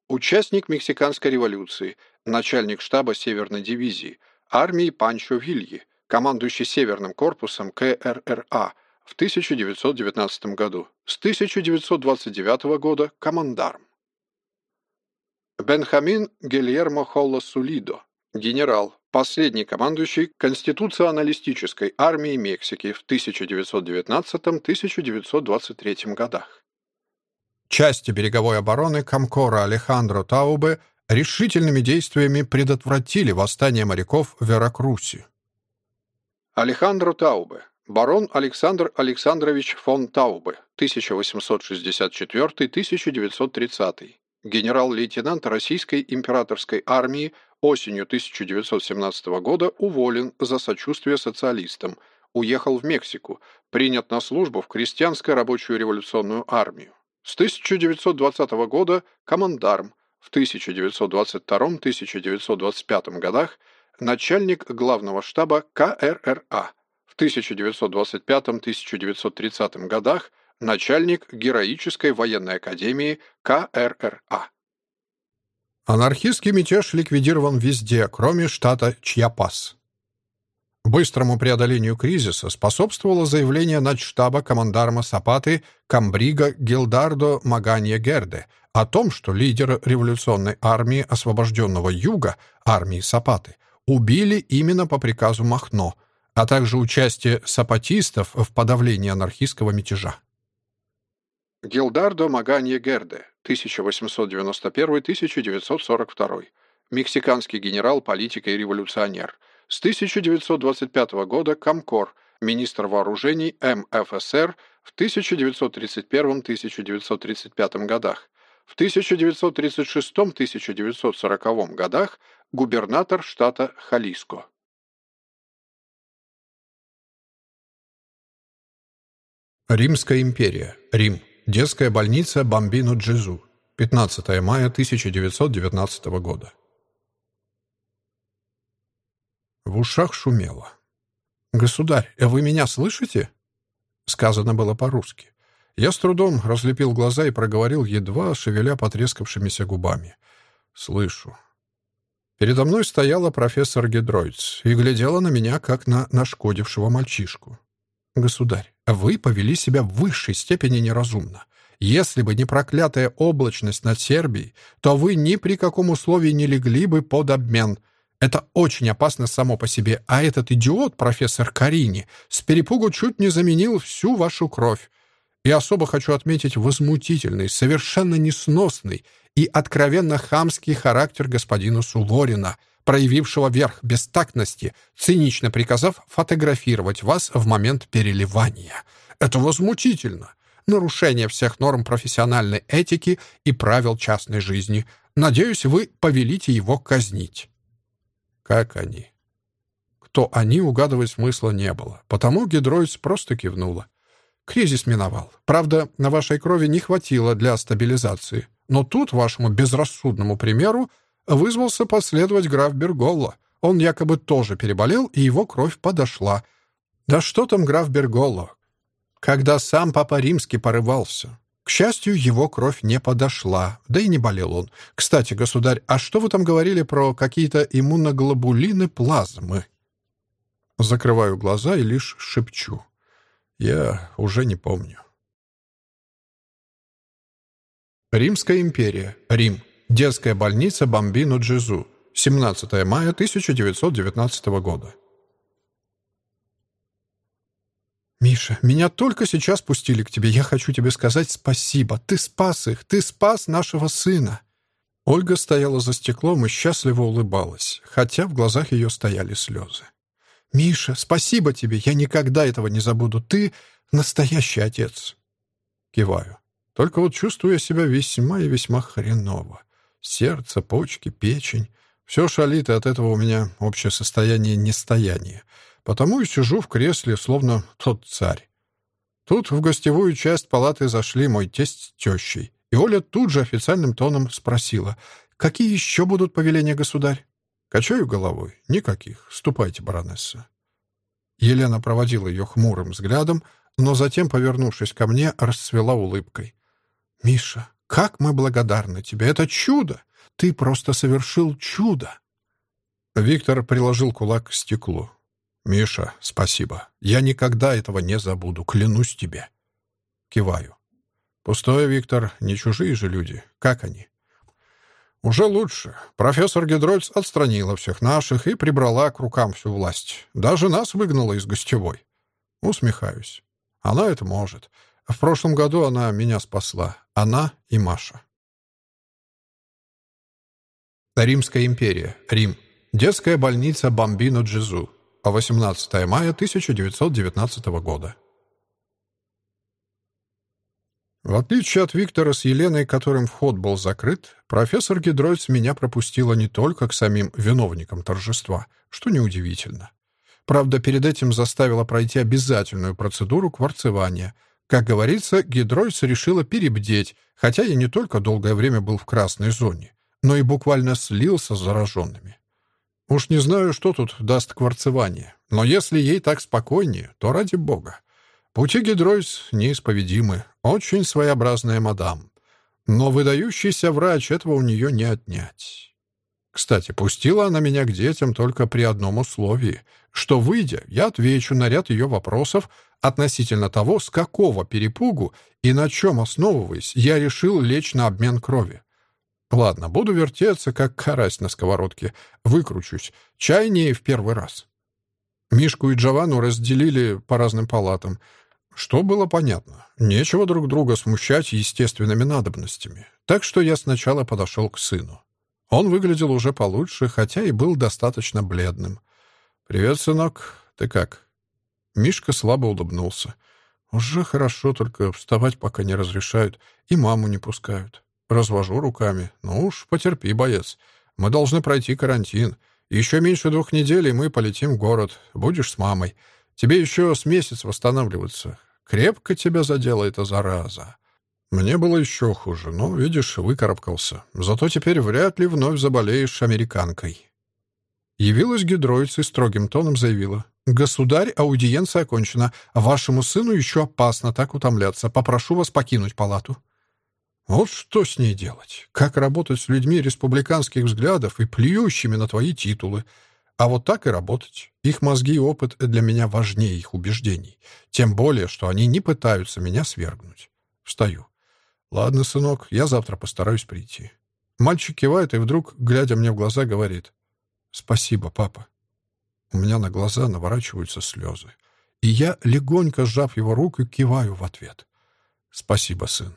Участник Мексиканской революции, начальник штаба Северной дивизии, армии Панчо Вильи, командующий Северным корпусом КРРА – в 1919 году, с 1929 года командарм. Бенхамин Гильермо Холло Сулидо, генерал, последний командующий конституционалистической армией Мексики в 1919-1923 годах. Части береговой обороны Камкора Алехандро Таубе решительными действиями предотвратили восстание моряков в Веракрусе. Алехандро Таубе, Барон Александр Александрович фон Таубе, 1864-1930, генерал-лейтенант Российской императорской армии, осенью 1917 года уволен за сочувствие социалистам, уехал в Мексику, принят на службу в крестьянскую рабочую революционную армию. С 1920 года командарм, в 1922-1925 годах начальник главного штаба КРРА, 1925-1930 годах начальник Героической военной академии КРРА. Анархистский мятеж ликвидирован везде, кроме штата Чьяпас. Быстрому преодолению кризиса способствовало заявление начштаба командарма Сапаты Камбрига Гилдардо Маганья Герде о том, что лидера революционной армии освобожденного Юга, армии Сапаты, убили именно по приказу Махно – а также участие сапатистов в подавлении анархистского мятежа. Гилдардо Маганье Герде, 1891-1942, мексиканский генерал, политик и революционер. С 1925 года Комкор, министр вооружений МФСР в 1931-1935 годах. В 1936-1940 годах губернатор штата Халиско. Римская империя. Рим. Детская больница Бамбино Джезу. 15 мая 1919 года. В ушах шумело. «Государь, а вы меня слышите?» Сказано было по-русски. Я с трудом разлепил глаза и проговорил, едва шевеля потрескавшимися губами. «Слышу». Передо мной стояла профессор Гедройц и глядела на меня, как на нашкодившего мальчишку. «Государь, вы повели себя в высшей степени неразумно. Если бы не проклятая облачность над Сербией, то вы ни при каком условии не легли бы под обмен. Это очень опасно само по себе, а этот идиот, профессор Карини, с перепугу чуть не заменил всю вашу кровь. И особо хочу отметить возмутительный, совершенно несносный и откровенно хамский характер господина Суворина, проявившего верх бестактности, цинично приказав фотографировать вас в момент переливания. Это возмутительно. Нарушение всех норм профессиональной этики и правил частной жизни. Надеюсь, вы повелите его казнить. Как они? Кто они, угадывать смысла не было. Потому гидроиц просто кивнула. Кризис миновал. Правда, на вашей крови не хватило для стабилизации. Но тут, вашему безрассудному примеру, вызвался последовать граф Берголло. Он якобы тоже переболел, и его кровь подошла. Да что там граф Берголло? Когда сам Папа Римский порывался. К счастью, его кровь не подошла, да и не болел он. Кстати, государь, а что вы там говорили про какие-то иммуноглобулины плазмы? Закрываю глаза и лишь шепчу. Я уже не помню. Римская империя. Рим. Детская больница Бамбино Джезу. 17 мая 1919 года. «Миша, меня только сейчас пустили к тебе. Я хочу тебе сказать спасибо. Ты спас их. Ты спас нашего сына». Ольга стояла за стеклом и счастливо улыбалась, хотя в глазах ее стояли слезы. «Миша, спасибо тебе. Я никогда этого не забуду. Ты настоящий отец». Киваю. Только вот чувствую я себя весьма и весьма хреново. Сердце, почки, печень. Все шалит, и от этого у меня общее состояние нестояния. Потому и сижу в кресле, словно тот царь. Тут в гостевую часть палаты зашли мой тесть с тещей, и Оля тут же официальным тоном спросила, «Какие еще будут повеления, государь?» Качаю головой. «Никаких. Ступайте, баронесса». Елена проводила ее хмурым взглядом, но затем, повернувшись ко мне, расцвела улыбкой. «Миша, как мы благодарны тебе! Это чудо! Ты просто совершил чудо!» Виктор приложил кулак к стеклу. «Миша, спасибо. Я никогда этого не забуду, клянусь тебе». Киваю. «Пустое, Виктор, не чужие же люди. Как они?» «Уже лучше. Профессор Гидрольц отстранила всех наших и прибрала к рукам всю власть. Даже нас выгнала из гостевой». Усмехаюсь. «Она это может. В прошлом году она меня спасла. Она и Маша». Римская империя. Рим. Детская больница Бамбино Джезу. 18 мая 1919 года. В отличие от Виктора с Еленой, которым вход был закрыт, профессор Гидройц меня пропустила не только к самим виновникам торжества, что неудивительно. Правда, перед этим заставила пройти обязательную процедуру кварцевания. Как говорится, Гидройц решила перебдеть, хотя я не только долгое время был в красной зоне, но и буквально слился с зараженными. Уж не знаю, что тут даст кварцевание, но если ей так спокойнее, то ради бога. Пути Гидройс неисповедимы, очень своеобразная мадам. Но выдающийся врач этого у нее не отнять. Кстати, пустила она меня к детям только при одном условии, что, выйдя, я отвечу на ряд ее вопросов относительно того, с какого перепугу и на чем основываясь я решил лечь на обмен крови. Ладно, буду вертеться, как карась на сковородке. Выкручусь. Чай не в первый раз. Мишку и Джованну разделили по разным палатам. Что было понятно. Нечего друг друга смущать естественными надобностями. Так что я сначала подошел к сыну. Он выглядел уже получше, хотя и был достаточно бледным. «Привет, сынок. Ты как?» Мишка слабо улыбнулся. «Уже хорошо, только вставать пока не разрешают и маму не пускают». Развожу руками. Ну уж, потерпи, боец. Мы должны пройти карантин. Еще меньше двух недель, и мы полетим в город. Будешь с мамой. Тебе еще с месяц восстанавливаться. Крепко тебя задела эта зараза. Мне было еще хуже, но, видишь, выкарабкался. Зато теперь вряд ли вновь заболеешь американкой». Явилась гидроица и строгим тоном заявила. «Государь, аудиенция окончена. Вашему сыну еще опасно так утомляться. Попрошу вас покинуть палату». Вот что с ней делать? Как работать с людьми республиканских взглядов и плюющими на твои титулы? А вот так и работать. Их мозги и опыт для меня важнее их убеждений. Тем более, что они не пытаются меня свергнуть. Встаю. «Ладно, сынок, я завтра постараюсь прийти». Мальчик кивает и вдруг, глядя мне в глаза, говорит «Спасибо, папа». У меня на глаза наворачиваются слезы. И я, легонько сжав его руку, киваю в ответ. «Спасибо, сын».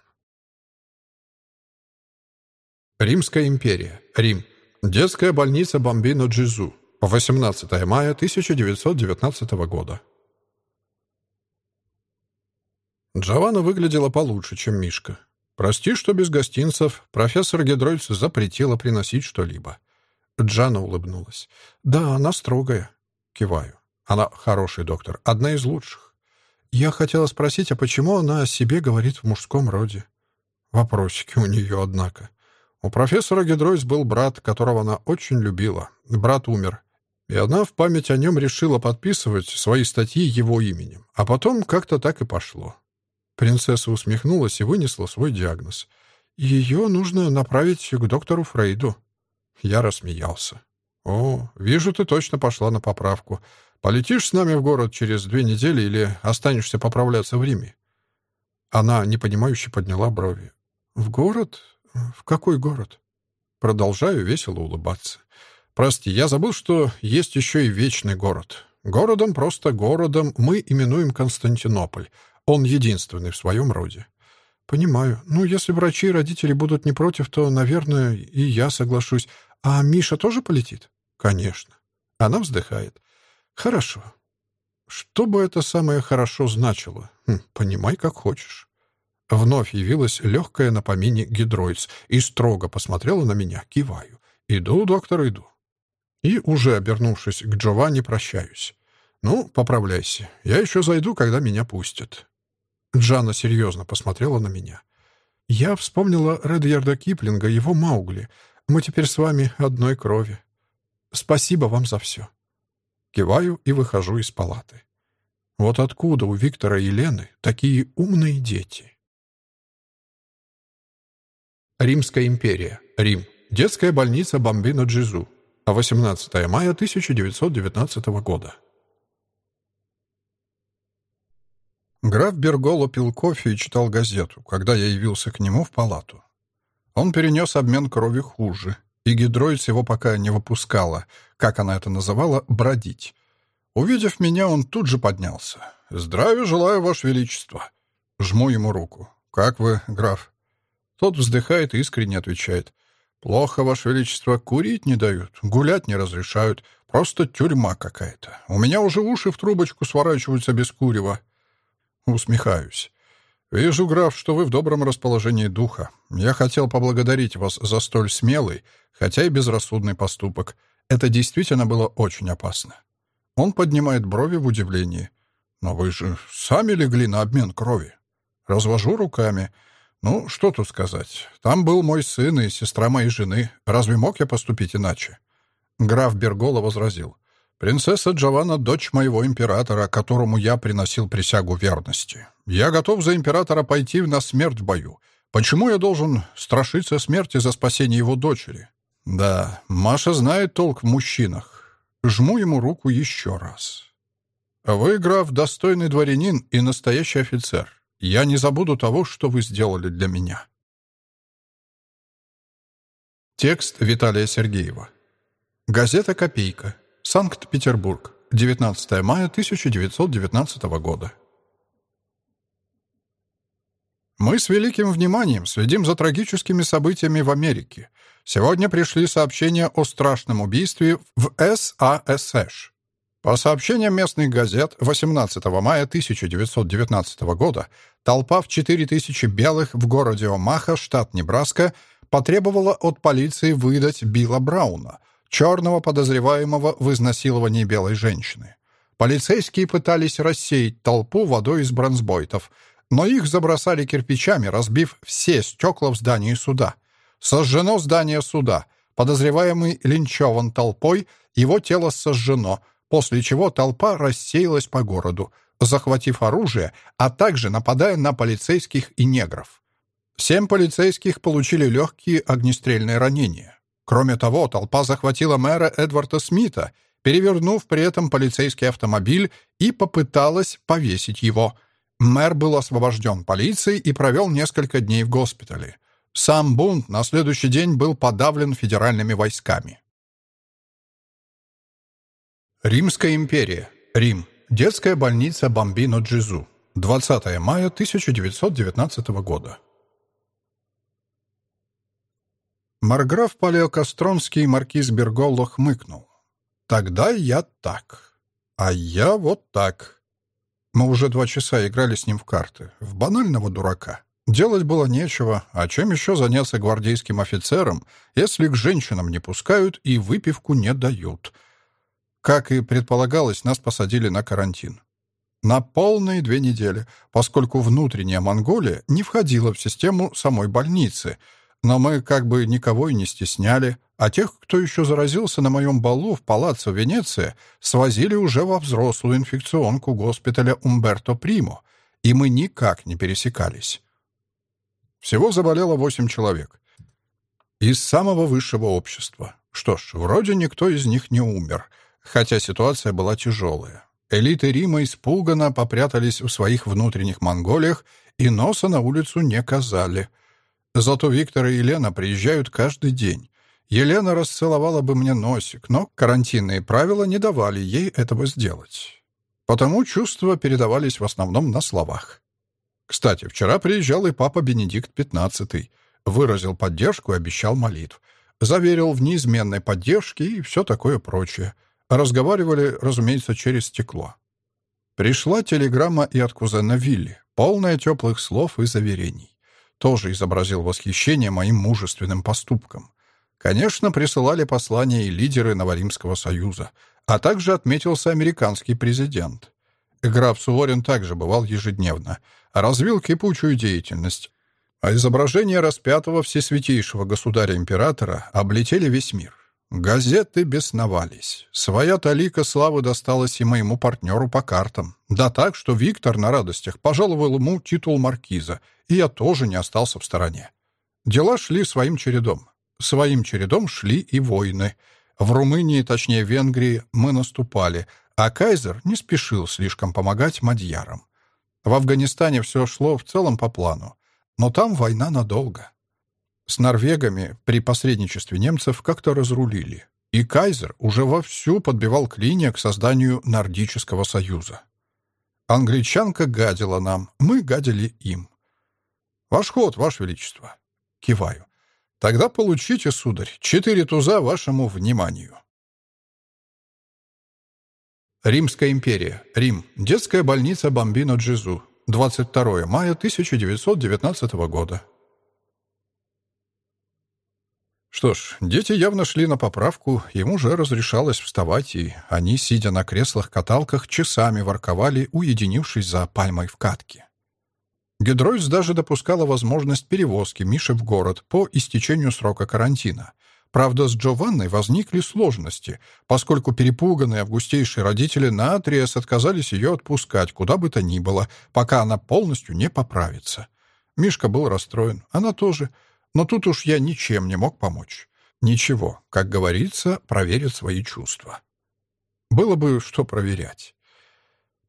Римская империя. Рим. Детская больница Бомбино Джизу. 18 мая 1919 года. Джованна выглядела получше, чем Мишка. «Прости, что без гостинцев. Профессор Гедройц запретила приносить что-либо». Джана улыбнулась. «Да, она строгая». Киваю. «Она хороший доктор, одна из лучших». Я хотела спросить, а почему она о себе говорит в мужском роде? Вопросики у нее, однако. У профессора Гедройс был брат, которого она очень любила. Брат умер. И она в память о нем решила подписывать свои статьи его именем. А потом как-то так и пошло. Принцесса усмехнулась и вынесла свой диагноз. «Ее нужно направить к доктору Фрейду». Я рассмеялся. «О, вижу, ты точно пошла на поправку. Полетишь с нами в город через две недели или останешься поправляться в Риме?» Она, непонимающе, подняла брови. «В город? В какой город?» Продолжаю весело улыбаться. «Прости, я забыл, что есть еще и вечный город. Городом, просто городом, мы именуем Константинополь, он единственный в своем роде. Понимаю. Ну, если врачи и родители будут не против, то, наверное, и я соглашусь. А Миша тоже полетит? Конечно. Она вздыхает. Хорошо. Что бы это самое «хорошо» значило? Хм, понимай, как хочешь. Вновь явилась легкая на помине гидроиц и строго посмотрела на меня, киваю. «Иду, доктор, иду». И, уже обернувшись к Джованни, прощаюсь. «Ну, поправляйся. Я еще зайду, когда меня пустят». Джана серьезно посмотрела на меня. «Я вспомнила Редьярда Киплинга, его Маугли. Мы теперь с вами одной крови. Спасибо вам за все». Киваю и выхожу из палаты. Вот откуда у Виктора и Лены такие умные дети? Римская империя. Рим. Детская больница Бомбино Джизу. 18 мая 1919 года. Граф Берголо пил кофе и читал газету, когда я явился к нему в палату. Он перенес обмен крови хуже, и гидроиц его пока не выпускала, как она это называла, бродить. Увидев меня, он тут же поднялся. «Здравия желаю, Ваше Величество!» Жму ему руку. «Как вы, граф?» Тот вздыхает и искренне отвечает. «Плохо, Ваше Величество, курить не дают, гулять не разрешают. Просто тюрьма какая-то. У меня уже уши в трубочку сворачиваются без курева». Усмехаюсь. «Вижу, граф, что вы в добром расположении духа. Я хотел поблагодарить вас за столь смелый, хотя и безрассудный поступок. Это действительно было очень опасно». Он поднимает брови в удивлении. «Но вы же сами легли на обмен крови». Развожу руками. «Ну, что тут сказать. Там был мой сын и сестра моей жены. Разве мог я поступить иначе?» Граф Бергола возразил. Принцесса Джованна — дочь моего императора, которому я приносил присягу верности. Я готов за императора пойти на смерть в бою. Почему я должен страшиться смерти за спасение его дочери? Да, Маша знает толк в мужчинах. Жму ему руку еще раз. Вы, граф, достойный дворянин и настоящий офицер. Я не забуду того, что вы сделали для меня. Текст Виталия Сергеева. Газета «Копейка». Санкт-Петербург, 19 мая 1919 года. Мы с великим вниманием следим за трагическими событиями в Америке. Сегодня пришли сообщения о страшном убийстве в САСШ. По сообщениям местных газет, 18 мая 1919 года толпа в 4000 белых в городе Омаха, штат Небраска, потребовала от полиции выдать Билла Брауна — черного подозреваемого в изнасиловании белой женщины. Полицейские пытались рассеять толпу водой из бронзбойтов, но их забросали кирпичами, разбив все стекла в здании суда. Сожжено здание суда. Подозреваемый линчеван толпой, его тело сожжено, после чего толпа рассеялась по городу, захватив оружие, а также нападая на полицейских и негров. Семь полицейских получили легкие огнестрельные ранения. Кроме того, толпа захватила мэра Эдварда Смита, перевернув при этом полицейский автомобиль и попыталась повесить его. Мэр был освобожден полицией и провел несколько дней в госпитале. Сам бунт на следующий день был подавлен федеральными войсками. Римская империя. Рим. Детская больница Бомбино Джизу. 20 мая 1919 года. Марграф Палеокастронский маркиз Берголло хмыкнул. «Тогда я так. А я вот так». Мы уже два часа играли с ним в карты. В банального дурака. Делать было нечего, а чем еще заняться гвардейским офицером, если к женщинам не пускают и выпивку не дают? Как и предполагалось, нас посадили на карантин. На полные две недели, поскольку внутренняя Монголия не входила в систему самой больницы — но мы как бы никого и не стесняли, а тех, кто еще заразился на моем балу в палаццо Венеция, свозили уже во взрослую инфекционку госпиталя Умберто Примо, и мы никак не пересекались. Всего заболело восемь человек. Из самого высшего общества. Что ж, вроде никто из них не умер, хотя ситуация была тяжелая. Элиты Рима испуганно попрятались в своих внутренних Монголиях и носа на улицу не казали — Зато Виктор и Елена приезжают каждый день. Елена расцеловала бы мне носик, но карантинные правила не давали ей этого сделать. Потому чувства передавались в основном на словах. Кстати, вчера приезжал и папа Бенедикт XV. Выразил поддержку и обещал молитв. Заверил в неизменной поддержке и все такое прочее. Разговаривали, разумеется, через стекло. Пришла телеграмма и от кузена Вилли, полная теплых слов и заверений тоже изобразил восхищение моим мужественным поступком. Конечно, присылали послания и лидеры Новоримского союза, а также отметился американский президент. Граф Суворин также бывал ежедневно, развил кипучую деятельность, а изображения распятого всесвятейшего государя-императора облетели весь мир. Газеты бесновались. Своя талика славы досталась и моему партнеру по картам. Да так, что Виктор на радостях пожаловал ему титул маркиза, и я тоже не остался в стороне. Дела шли своим чередом. Своим чередом шли и войны. В Румынии, точнее Венгрии, мы наступали, а кайзер не спешил слишком помогать мадьярам. В Афганистане все шло в целом по плану, но там война надолго. С норвегами при посредничестве немцев как-то разрулили, и кайзер уже вовсю подбивал клинья к созданию Нордического союза. Англичанка гадила нам, мы гадили им. «Ваш ход, Ваше Величество!» Киваю. «Тогда получите, сударь, четыре туза вашему вниманию». Римская империя. Рим. Детская больница Бомбино Джизу. 22 мая 1919 года. Что ж, дети явно шли на поправку, им уже разрешалось вставать, и они, сидя на креслах-каталках, часами ворковали, уединившись за пальмой в катке. Гидройс даже допускала возможность перевозки Миши в город по истечению срока карантина. Правда, с Джованной возникли сложности, поскольку перепуганные августейшие родители наотрез отказались ее отпускать куда бы то ни было, пока она полностью не поправится. Мишка был расстроен, она тоже — но тут уж я ничем не мог помочь. Ничего, как говорится, проверит свои чувства. Было бы что проверять.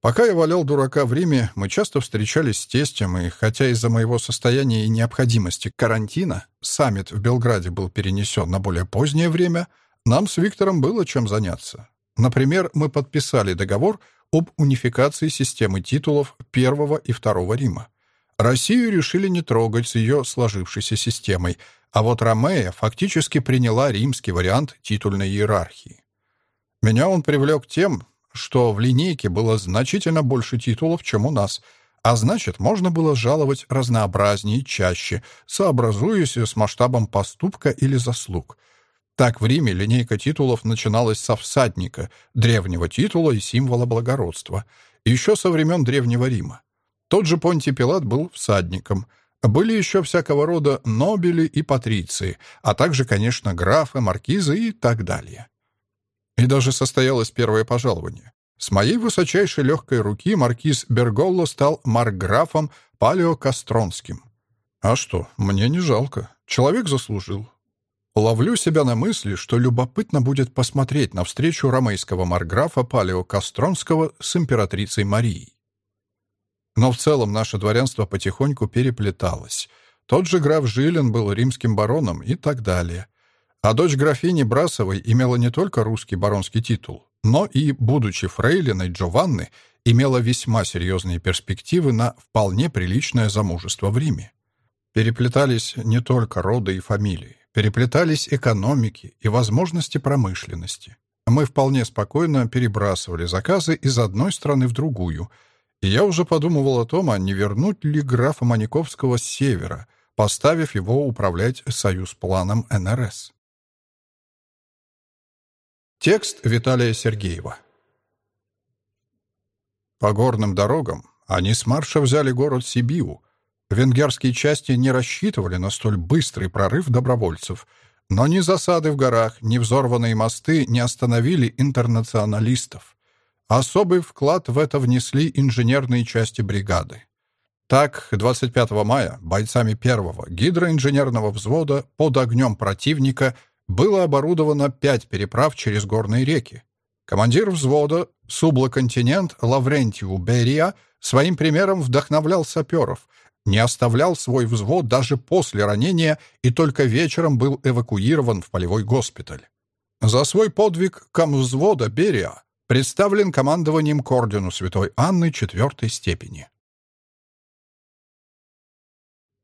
Пока я валял дурака в Риме, мы часто встречались с тестем, и хотя из-за моего состояния и необходимости карантина саммит в Белграде был перенесен на более позднее время, нам с Виктором было чем заняться. Например, мы подписали договор об унификации системы титулов Первого и Второго Рима. Россию решили не трогать с ее сложившейся системой, а вот Ромея фактически приняла римский вариант титульной иерархии. Меня он привлек тем, что в линейке было значительно больше титулов, чем у нас, а значит, можно было жаловать разнообразнее и чаще, сообразуясь с масштабом поступка или заслуг. Так в Риме линейка титулов начиналась со всадника, древнего титула и символа благородства, еще со времен Древнего Рима. Тот же Понтий Пилат был всадником. Были еще всякого рода нобели и патриции, а также, конечно, графы, маркизы и так далее. И даже состоялось первое пожалование. С моей высочайшей легкой руки маркиз Берголло стал маркграфом Палеокастронским. А что, мне не жалко. Человек заслужил. Ловлю себя на мысли, что любопытно будет посмотреть на встречу ромейского марграфа Палеокастронского с императрицей Марией. Но в целом наше дворянство потихоньку переплеталось. Тот же граф Жилин был римским бароном и так далее. А дочь графини Брасовой имела не только русский баронский титул, но и, будучи фрейлиной Джованны, имела весьма серьезные перспективы на вполне приличное замужество в Риме. Переплетались не только роды и фамилии. Переплетались экономики и возможности промышленности. Мы вполне спокойно перебрасывали заказы из одной страны в другую, и я уже подумывал о том, а не вернуть ли графа Маниковского с севера, поставив его управлять союз-планом НРС. Текст Виталия Сергеева По горным дорогам они с марша взяли город Сибиу, Венгерские части не рассчитывали на столь быстрый прорыв добровольцев, но ни засады в горах, ни взорванные мосты не остановили интернационалистов. Особый вклад в это внесли инженерные части бригады. Так, 25 мая бойцами первого гидроинженерного взвода под огнем противника было оборудовано пять переправ через горные реки. Командир взвода, сублоконтинент Лаврентию Берия, своим примером вдохновлял саперов — не оставлял свой взвод даже после ранения и только вечером был эвакуирован в полевой госпиталь. За свой подвиг комвзвода Берия представлен командованием к ордену Святой Анны четвертой степени.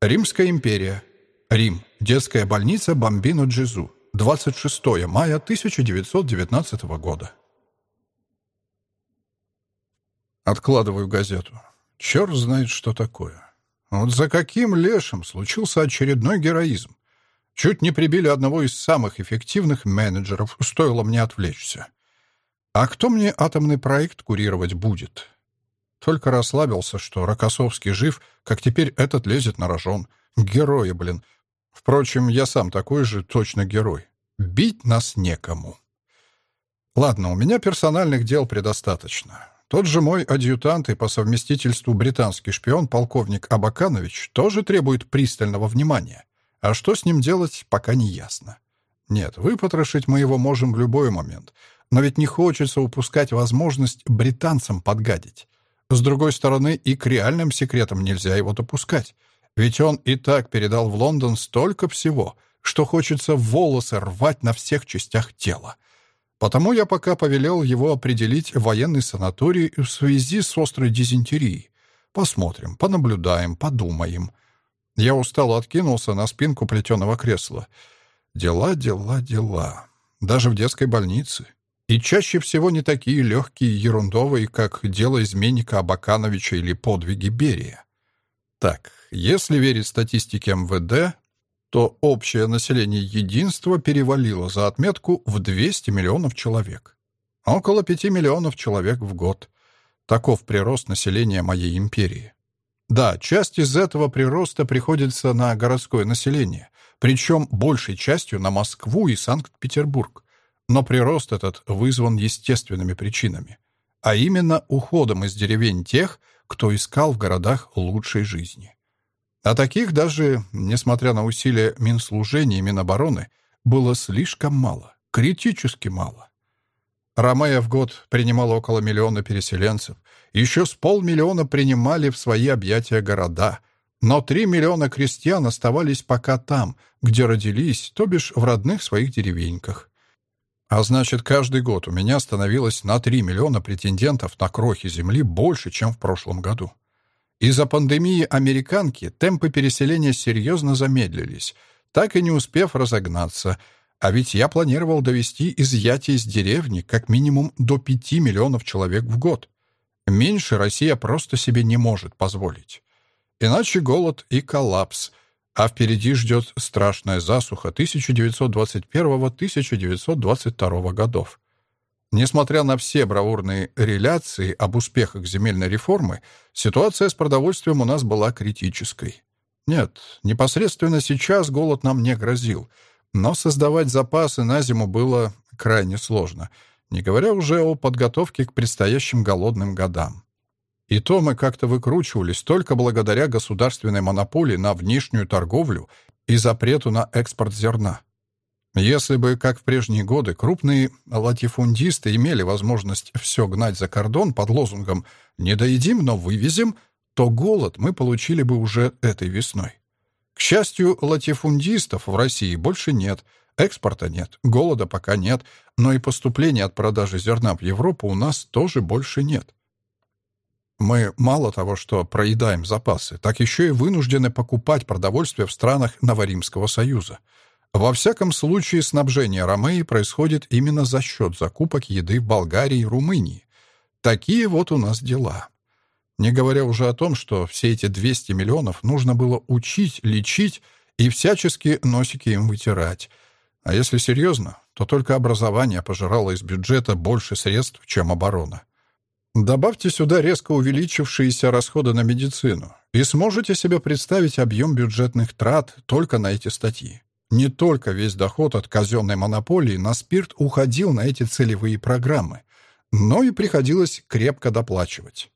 Римская империя. Рим. Детская больница Бомбино Джезу. 26 мая 1919 года. Откладываю газету. Черт знает, что такое. Вот за каким лешим случился очередной героизм? Чуть не прибили одного из самых эффективных менеджеров, стоило мне отвлечься. А кто мне атомный проект курировать будет? Только расслабился, что Рокоссовский жив, как теперь этот лезет на рожон. Герои, блин. Впрочем, я сам такой же точно герой. Бить нас некому. Ладно, у меня персональных дел предостаточно. Тот же мой адъютант и по совместительству британский шпион полковник Абаканович тоже требует пристального внимания. А что с ним делать, пока не ясно. Нет, выпотрошить мы его можем в любой момент. Но ведь не хочется упускать возможность британцам подгадить. С другой стороны, и к реальным секретам нельзя его допускать. Ведь он и так передал в Лондон столько всего, что хочется волосы рвать на всех частях тела. Потому я пока повелел его определить в военный санаторий в связи с острой дизентерией. Посмотрим, понаблюдаем, подумаем. Я устало откинулся на спинку плетеного кресла. Дела, дела, дела. Даже в детской больнице. И чаще всего не такие легкие и ерундовые, как дело изменника Абакановича или подвиги Берия. Так, если верить статистике МВД, то общее население единства перевалило за отметку в 200 миллионов человек. Около 5 миллионов человек в год. Таков прирост населения моей империи. Да, часть из этого прироста приходится на городское население, причем большей частью на Москву и Санкт-Петербург. Но прирост этот вызван естественными причинами, а именно уходом из деревень тех, кто искал в городах лучшей жизни. А таких даже, несмотря на усилия Минслужения и Минобороны, было слишком мало, критически мало. Ромея в год принимала около миллиона переселенцев. Еще с полмиллиона принимали в свои объятия города. Но три миллиона крестьян оставались пока там, где родились, то бишь в родных своих деревеньках. А значит, каждый год у меня становилось на три миллиона претендентов на крохи земли больше, чем в прошлом году. Из-за пандемии американки темпы переселения серьезно замедлились, так и не успев разогнаться, а ведь я планировал довести изъятие из деревни как минимум до 5 миллионов человек в год. Меньше Россия просто себе не может позволить. Иначе голод и коллапс. А впереди ждет страшная засуха 1921-1922 годов. Несмотря на все бравурные реляции об успехах земельной реформы, ситуация с продовольствием у нас была критической. Нет, непосредственно сейчас голод нам не грозил, но создавать запасы на зиму было крайне сложно, не говоря уже о подготовке к предстоящим голодным годам. И то мы как-то выкручивались только благодаря государственной монополии на внешнюю торговлю и запрету на экспорт зерна. Если бы, как в прежние годы, крупные латифундисты имели возможность все гнать за кордон под лозунгом «не доедим, но вывезем», то голод мы получили бы уже этой весной. К счастью, латифундистов в России больше нет, экспорта нет, голода пока нет, но и поступления от продажи зерна в Европу у нас тоже больше нет. Мы мало того, что проедаем запасы, так еще и вынуждены покупать продовольствие в странах Новоримского Союза — во всяком случае, снабжение Ромеи происходит именно за счет закупок еды в Болгарии и Румынии. Такие вот у нас дела. Не говоря уже о том, что все эти 200 миллионов нужно было учить, лечить и всячески носики им вытирать. А если серьезно, то только образование пожирало из бюджета больше средств, чем оборона. Добавьте сюда резко увеличившиеся расходы на медицину, и сможете себе представить объем бюджетных трат только на эти статьи. Не только весь доход от казенной монополии на спирт уходил на эти целевые программы, но и приходилось крепко доплачивать.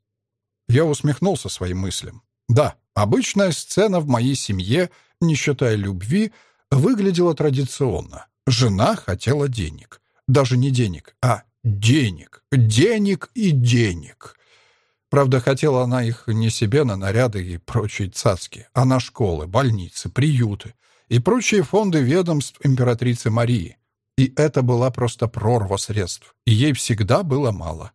Я усмехнулся своим мыслям. Да, обычная сцена в моей семье, не считая любви, выглядела традиционно. Жена хотела денег. Даже не денег, а денег. Денег и денег. Правда, хотела она их не себе на наряды и прочие цацки, а на школы, больницы, приюты, и прочие фонды ведомств императрицы Марии. И это была просто прорва средств, и ей всегда было мало.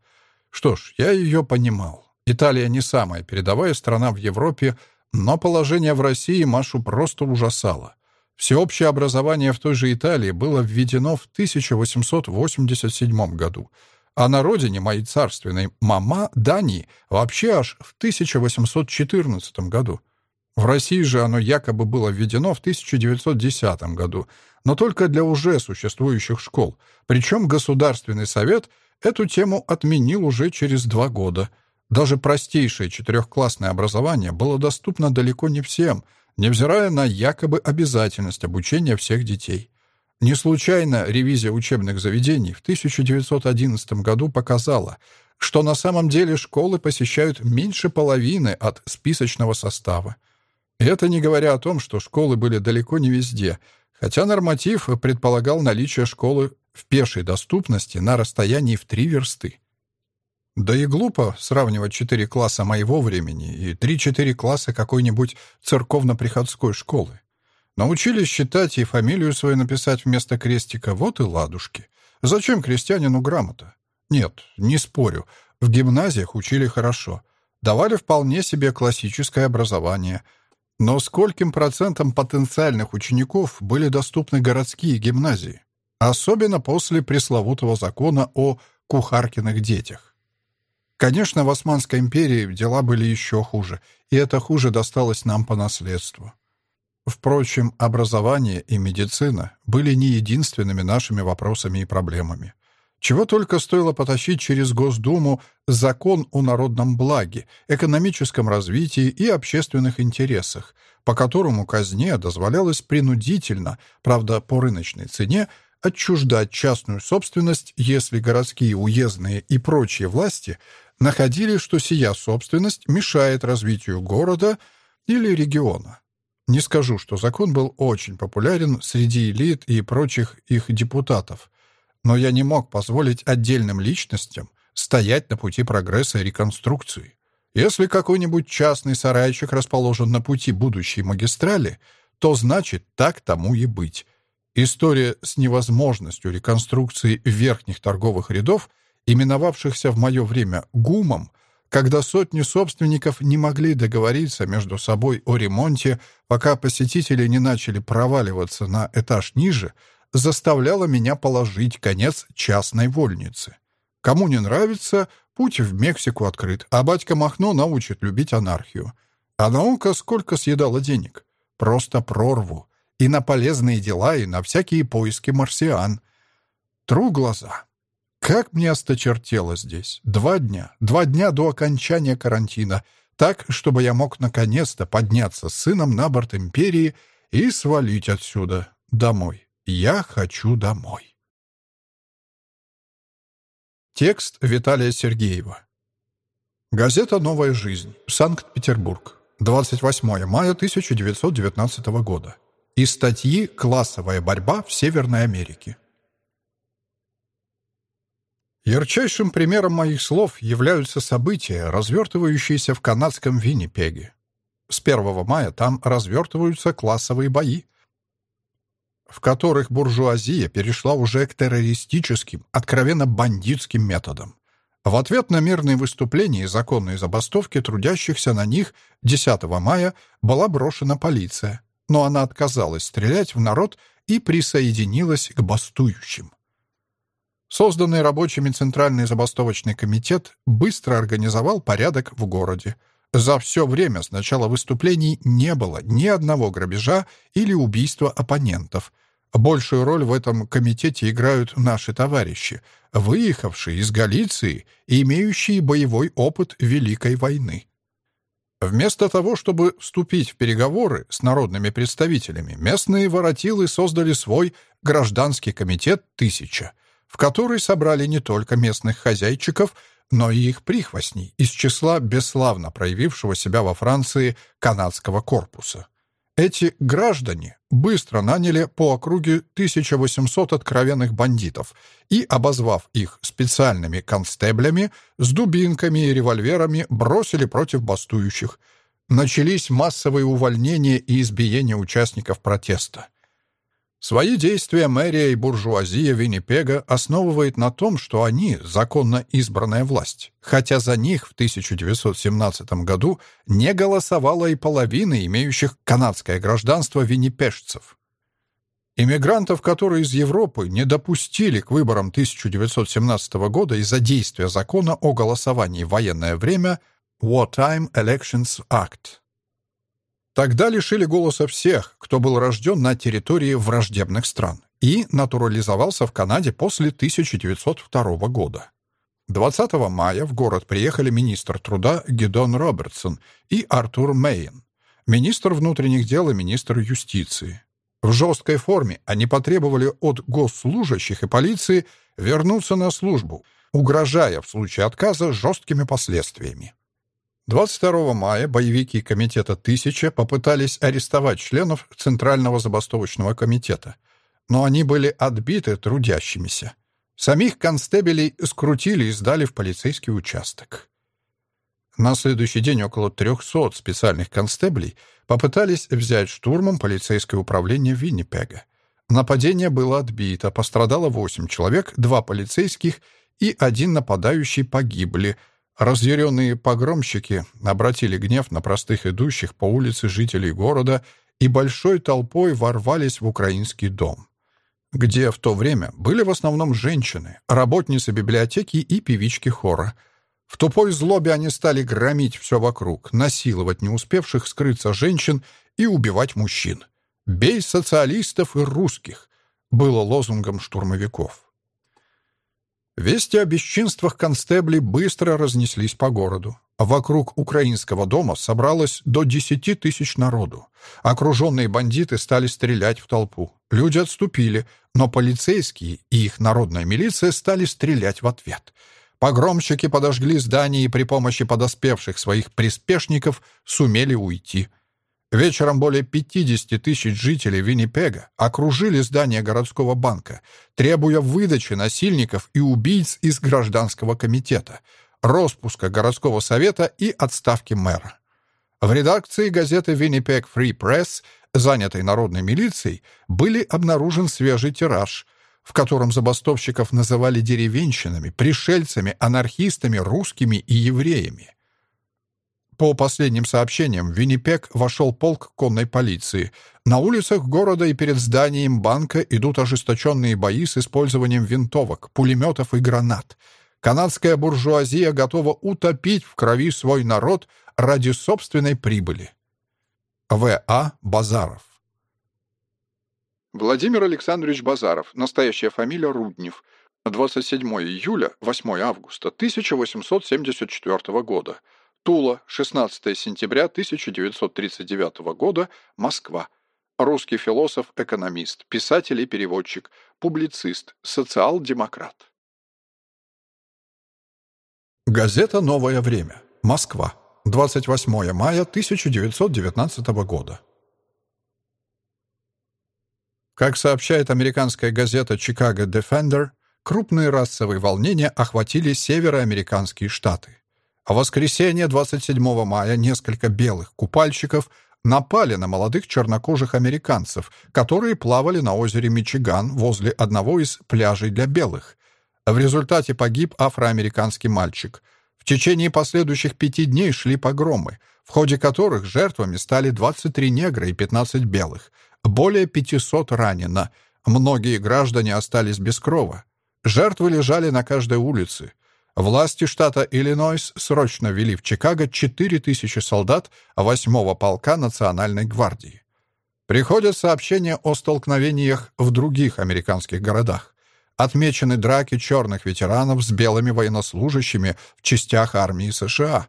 Что ж, я ее понимал. Италия не самая передовая страна в Европе, но положение в России Машу просто ужасало. Всеобщее образование в той же Италии было введено в 1887 году, а на родине моей царственной мама Дании вообще аж в 1814 году. В России же оно якобы было введено в 1910 году, но только для уже существующих школ. Причем Государственный совет эту тему отменил уже через два года. Даже простейшее четырехклассное образование было доступно далеко не всем, невзирая на якобы обязательность обучения всех детей. Не случайно ревизия учебных заведений в 1911 году показала, что на самом деле школы посещают меньше половины от списочного состава. Это не говоря о том, что школы были далеко не везде, хотя норматив предполагал наличие школы в пешей доступности на расстоянии в три версты. Да и глупо сравнивать четыре класса моего времени и три-четыре класса какой-нибудь церковно-приходской школы. Научились считать и фамилию свою написать вместо крестика, вот и ладушки. Зачем крестьянину грамота? Нет, не спорю, в гимназиях учили хорошо. Давали вполне себе классическое образование — но скольким процентам потенциальных учеников были доступны городские гимназии, особенно после пресловутого закона о кухаркиных детях? Конечно, в Османской империи дела были еще хуже, и это хуже досталось нам по наследству. Впрочем, образование и медицина были не единственными нашими вопросами и проблемами. Чего только стоило потащить через Госдуму закон о народном благе, экономическом развитии и общественных интересах, по которому казне дозволялось принудительно, правда, по рыночной цене, отчуждать частную собственность, если городские, уездные и прочие власти находили, что сия собственность мешает развитию города или региона. Не скажу, что закон был очень популярен среди элит и прочих их депутатов – но я не мог позволить отдельным личностям стоять на пути прогресса и реконструкции. Если какой-нибудь частный сарайчик расположен на пути будущей магистрали, то значит так тому и быть. История с невозможностью реконструкции верхних торговых рядов, именовавшихся в мое время ГУМом, когда сотни собственников не могли договориться между собой о ремонте, пока посетители не начали проваливаться на этаж ниже, заставляла меня положить конец частной вольнице. Кому не нравится, путь в Мексику открыт, а батька Махно научит любить анархию. А наука сколько съедала денег? просто прорву. И на полезные дела, и на всякие поиски марсиан. Тру глаза. Как мне осточертело здесь. Два дня. Два дня до окончания карантина. Так, чтобы я мог наконец-то подняться с сыном на борт Империи и свалить отсюда. Домой. Я хочу домой. Текст Виталия Сергеева. Газета «Новая жизнь», Санкт-Петербург, 28 мая 1919 года. Из статьи «Классовая борьба в Северной Америке». Ярчайшим примером моих слов являются события, развертывающиеся в канадском Виннипеге. С 1 мая там развертываются классовые бои, в которых буржуазия перешла уже к террористическим, откровенно бандитским методам. В ответ на мирные выступления и законные забастовки трудящихся на них 10 мая была брошена полиция, но она отказалась стрелять в народ и присоединилась к бастующим. Созданный рабочими Центральный забастовочный комитет быстро организовал порядок в городе. За все время с начала выступлений не было ни одного грабежа или убийства оппонентов, Большую роль в этом комитете играют наши товарищи, выехавшие из Галиции и имеющие боевой опыт Великой войны. Вместо того, чтобы вступить в переговоры с народными представителями, местные воротилы создали свой гражданский комитет «Тысяча», в который собрали не только местных хозяйчиков, но и их прихвостней из числа бесславно проявившего себя во Франции канадского корпуса. Эти граждане быстро наняли по округе 1800 откровенных бандитов и, обозвав их специальными констеблями, с дубинками и револьверами бросили против бастующих. Начались массовые увольнения и избиения участников протеста. Свои действия мэрия и буржуазия Виннипега основывает на том, что они — законно избранная власть, хотя за них в 1917 году не голосовала и половина имеющих канадское гражданство виннипежцев. Иммигрантов, которые из Европы не допустили к выборам 1917 года из-за действия закона о голосовании в военное время Wartime Elections Act Тогда лишили голоса всех, кто был рожден на территории враждебных стран и натурализовался в Канаде после 1902 года. 20 мая в город приехали министр труда Гедон Робертсон и Артур Мейн, министр внутренних дел и министр юстиции. В жесткой форме они потребовали от госслужащих и полиции вернуться на службу, угрожая в случае отказа жесткими последствиями. 22 мая боевики комитета «Тысяча» попытались арестовать членов Центрального забастовочного комитета, но они были отбиты трудящимися. Самих констебелей скрутили и сдали в полицейский участок. На следующий день около 300 специальных констеблей попытались взять штурмом полицейское управление Виннипега. Нападение было отбито, пострадало 8 человек, два полицейских и один нападающий погибли – Разъяренные погромщики обратили гнев на простых идущих по улице жителей города и большой толпой ворвались в украинский дом, где в то время были в основном женщины, работницы библиотеки и певички хора. В тупой злобе они стали громить все вокруг, насиловать не успевших скрыться женщин и убивать мужчин. «Бей социалистов и русских» было лозунгом штурмовиков. Вести о бесчинствах констеблей быстро разнеслись по городу. Вокруг украинского дома собралось до десяти тысяч народу. Окруженные бандиты стали стрелять в толпу. Люди отступили, но полицейские и их народная милиция стали стрелять в ответ. Погромщики подожгли здание и при помощи подоспевших своих приспешников сумели уйти – Вечером более 50 тысяч жителей Виннипега окружили здание городского банка, требуя выдачи насильников и убийц из гражданского комитета, распуска городского совета и отставки мэра. В редакции газеты «Виннипег Free Press», занятой народной милицией, были обнаружен свежий тираж, в котором забастовщиков называли деревенщинами, пришельцами, анархистами, русскими и евреями. По последним сообщениям, в Виннипег вошел полк конной полиции. На улицах города и перед зданием банка идут ожесточенные бои с использованием винтовок, пулеметов и гранат. Канадская буржуазия готова утопить в крови свой народ ради собственной прибыли. В.А. Базаров. Владимир Александрович Базаров, настоящая фамилия Руднев, 27 июля, 8 августа 1874 года. Тула, 16 сентября 1939 года, Москва. Русский философ, экономист, писатель и переводчик, публицист, социал-демократ. Газета «Новое время». Москва. 28 мая 1919 года. Как сообщает американская газета «Chicago Defender», крупные расовые волнения охватили североамериканские штаты. А воскресенье 27 мая несколько белых купальщиков напали на молодых чернокожих американцев, которые плавали на озере Мичиган возле одного из пляжей для белых. В результате погиб афроамериканский мальчик – в течение последующих пяти дней шли погромы, в ходе которых жертвами стали 23 негра и 15 белых. Более 500 ранено. Многие граждане остались без крова. Жертвы лежали на каждой улице. Власти штата Иллинойс срочно ввели в Чикаго 4000 солдат 8-го полка Национальной гвардии. Приходят сообщения о столкновениях в других американских городах. Отмечены драки черных ветеранов с белыми военнослужащими в частях армии США.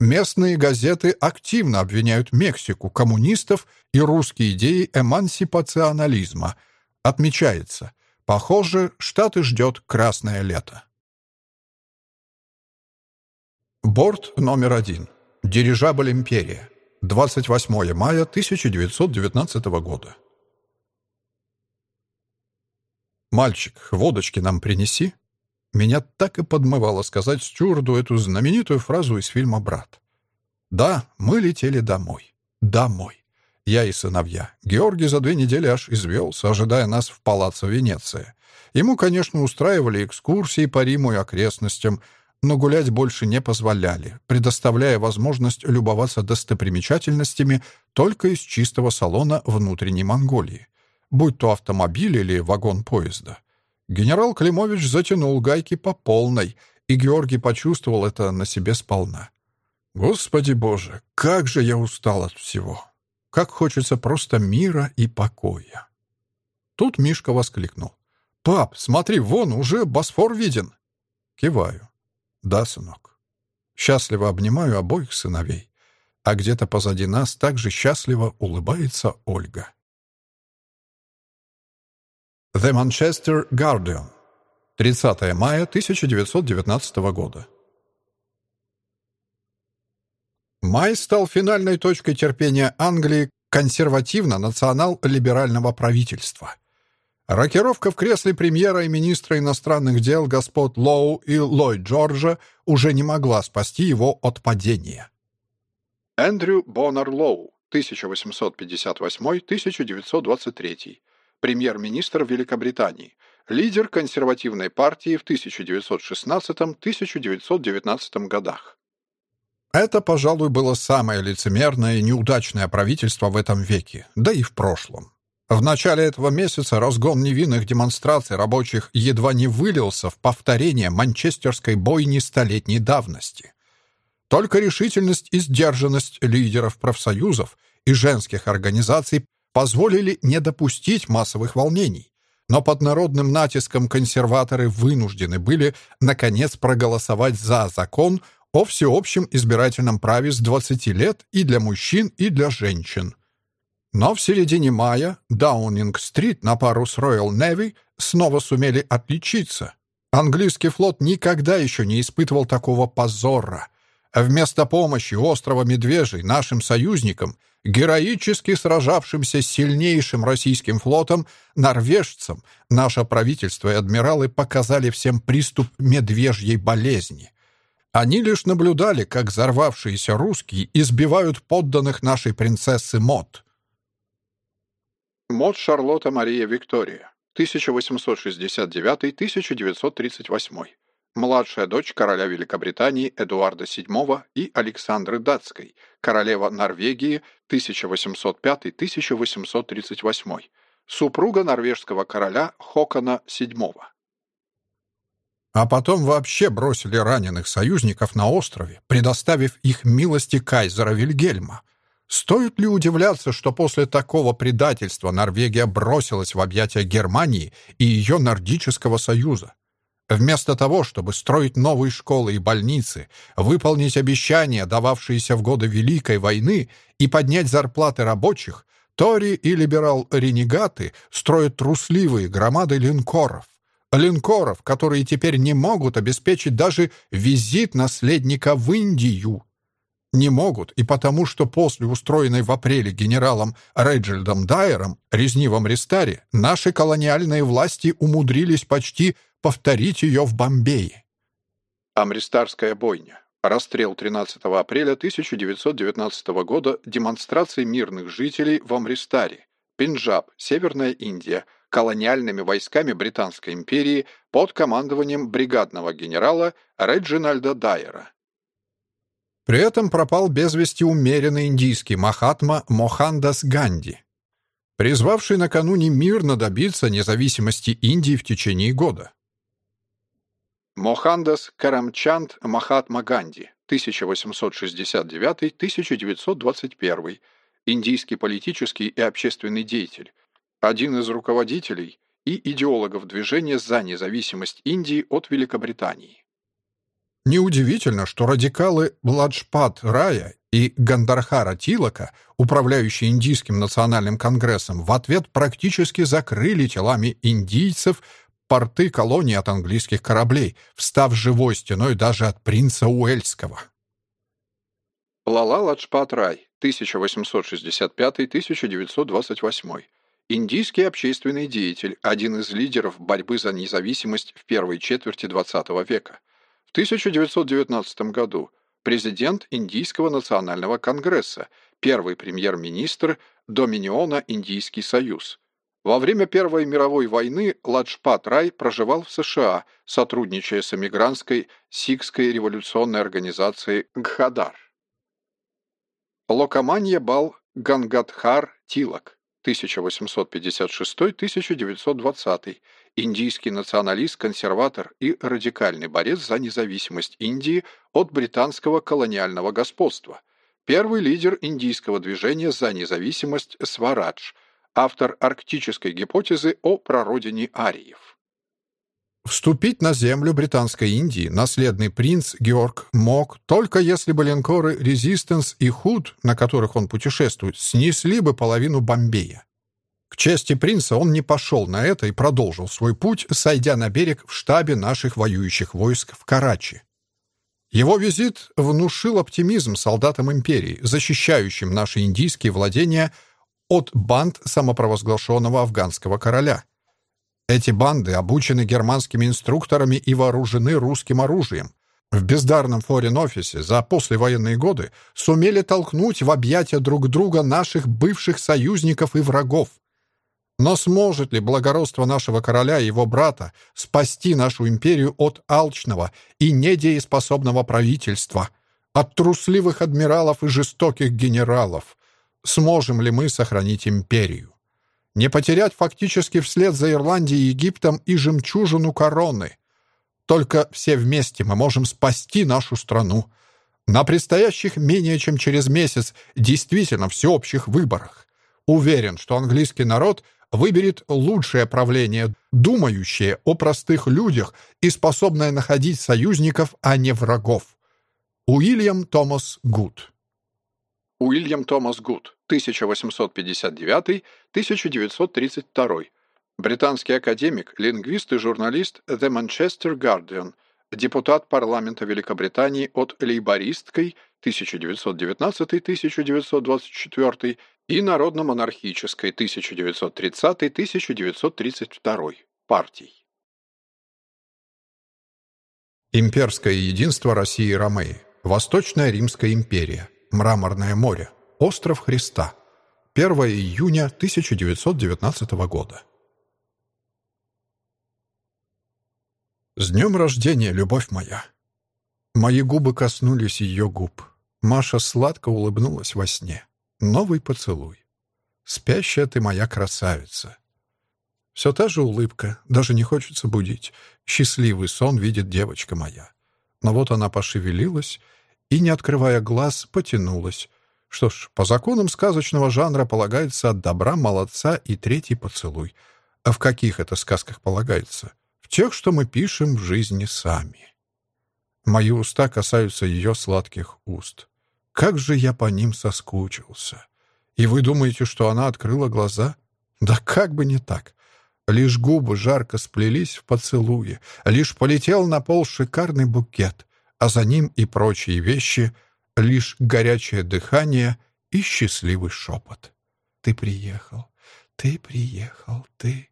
Местные газеты активно обвиняют Мексику, коммунистов и русские идеи эмансипационализма. Отмечается, похоже, Штаты ждет красное лето. Борт номер один. Дирижабль «Империя». 28 мая 1919 года. «Мальчик, водочки нам принеси». Меня так и подмывало сказать стюарду эту знаменитую фразу из фильма «Брат». Да, мы летели домой. Домой. Я и сыновья. Георгий за две недели аж извелся, ожидая нас в палаццо Венеция. Ему, конечно, устраивали экскурсии по Риму и окрестностям, но гулять больше не позволяли, предоставляя возможность любоваться достопримечательностями только из чистого салона внутренней Монголии будь то автомобиль или вагон поезда. Генерал Климович затянул гайки по полной, и Георгий почувствовал это на себе сполна. «Господи Боже, как же я устал от всего! Как хочется просто мира и покоя!» Тут Мишка воскликнул. «Пап, смотри, вон, уже Босфор виден!» Киваю. «Да, сынок». Счастливо обнимаю обоих сыновей. А где-то позади нас также счастливо улыбается Ольга. The Manchester Guardian. 30 мая 1919 года. Май стал финальной точкой терпения Англии консервативно-национал-либерального правительства. Рокировка в кресле премьера и министра иностранных дел господ Лоу и Ллойд Джорджа уже не могла спасти его от падения. Эндрю Боннер Лоу, 1858-1923 премьер-министр Великобритании, лидер консервативной партии в 1916-1919 годах. Это, пожалуй, было самое лицемерное и неудачное правительство в этом веке, да и в прошлом. В начале этого месяца разгон невинных демонстраций рабочих едва не вылился в повторение манчестерской бойни столетней давности. Только решительность и сдержанность лидеров профсоюзов и женских организаций позволили не допустить массовых волнений. Но под народным натиском консерваторы вынуждены были, наконец, проголосовать за закон о всеобщем избирательном праве с 20 лет и для мужчин, и для женщин. Но в середине мая Даунинг-стрит на пару с Royal Navy снова сумели отличиться. Английский флот никогда еще не испытывал такого позора. Вместо помощи острова Медвежий нашим союзникам – героически сражавшимся с сильнейшим российским флотом, норвежцам, наше правительство и адмиралы показали всем приступ медвежьей болезни. Они лишь наблюдали, как взорвавшиеся русские избивают подданных нашей принцессы Мод. Мод Шарлотта Мария Виктория, 1869-1938 младшая дочь короля Великобритании Эдуарда VII и Александры Датской, королева Норвегии 1805-1838, супруга норвежского короля Хокона VII. А потом вообще бросили раненых союзников на острове, предоставив их милости кайзера Вильгельма. Стоит ли удивляться, что после такого предательства Норвегия бросилась в объятия Германии и ее Нордического союза? Вместо того, чтобы строить новые школы и больницы, выполнить обещания, дававшиеся в годы Великой войны, и поднять зарплаты рабочих, Тори и либерал-ренегаты строят трусливые громады линкоров. Линкоров, которые теперь не могут обеспечить даже визит наследника в Индию. Не могут и потому, что после устроенной в апреле генералом Реджельдом Дайером резнивом рестаре наши колониальные власти умудрились почти повторить ее в Бомбее. Амристарская бойня. Расстрел 13 апреля 1919 года демонстрации мирных жителей в Амристаре, Пенджаб, Северная Индия, колониальными войсками Британской империи под командованием бригадного генерала Реджинальда Дайера. При этом пропал без вести умеренный индийский Махатма Мохандас Ганди, призвавший накануне мирно добиться независимости Индии в течение года. Мохандас Карамчанд Махатма Ганди, 1869-1921, индийский политический и общественный деятель, один из руководителей и идеологов движения за независимость Индии от Великобритании. Неудивительно, что радикалы Ладжпат Рая и Гандархара Тилака, управляющие Индийским национальным конгрессом, в ответ практически закрыли телами индийцев порты колонии от английских кораблей, встав живой стеной даже от принца Уэльского. Лала Ладжпат Рай, 1865-1928. Индийский общественный деятель, один из лидеров борьбы за независимость в первой четверти XX века. В 1919 году президент Индийского национального конгресса, первый премьер-министр Доминиона Индийский союз, во время Первой мировой войны Ладжпат Рай проживал в США, сотрудничая с эмигрантской сикской революционной организацией Гхадар. Локоманья Бал Гангадхар Тилак, 1856-1920, индийский националист, консерватор и радикальный борец за независимость Индии от британского колониального господства, первый лидер индийского движения за независимость Сварадж – автор арктической гипотезы о прародине ариев. Вступить на землю Британской Индии наследный принц Георг мог, только если бы линкоры «Резистенс» и «Худ», на которых он путешествует, снесли бы половину Бомбея. К чести принца он не пошел на это и продолжил свой путь, сойдя на берег в штабе наших воюющих войск в Карачи. Его визит внушил оптимизм солдатам империи, защищающим наши индийские владения – от банд самопровозглашенного афганского короля. Эти банды обучены германскими инструкторами и вооружены русским оружием. В бездарном форин-офисе за послевоенные годы сумели толкнуть в объятия друг друга наших бывших союзников и врагов. Но сможет ли благородство нашего короля и его брата спасти нашу империю от алчного и недееспособного правительства, от трусливых адмиралов и жестоких генералов, сможем ли мы сохранить империю. Не потерять фактически вслед за Ирландией Египтом и жемчужину короны. Только все вместе мы можем спасти нашу страну. На предстоящих менее чем через месяц действительно всеобщих выборах. Уверен, что английский народ выберет лучшее правление, думающее о простых людях и способное находить союзников, а не врагов. Уильям Томас Гуд Уильям Томас Гуд, 1859-1932. Британский академик, лингвист и журналист The Manchester Guardian, депутат парламента Великобритании от лейбористской 1919-1924 и народно-монархической 1930-1932 партий. Имперское единство России и Ромеи. Восточная Римская империя. Мраморное море. Остров Христа. 1 июня 1919 года. С днем рождения, любовь моя! Мои губы коснулись ее губ. Маша сладко улыбнулась во сне. Новый поцелуй. Спящая ты моя красавица. Все та же улыбка, даже не хочется будить. Счастливый сон видит девочка моя. Но вот она пошевелилась, и, не открывая глаз, потянулась. Что ж, по законам сказочного жанра полагается от добра молодца и третий поцелуй. А в каких это сказках полагается? В тех, что мы пишем в жизни сами. Мои уста касаются ее сладких уст. Как же я по ним соскучился. И вы думаете, что она открыла глаза? Да как бы не так. Лишь губы жарко сплелись в поцелуе, лишь полетел на пол шикарный букет, а за ним и прочие вещи, лишь горячее дыхание и счастливый шепот. «Ты приехал, ты приехал, ты...»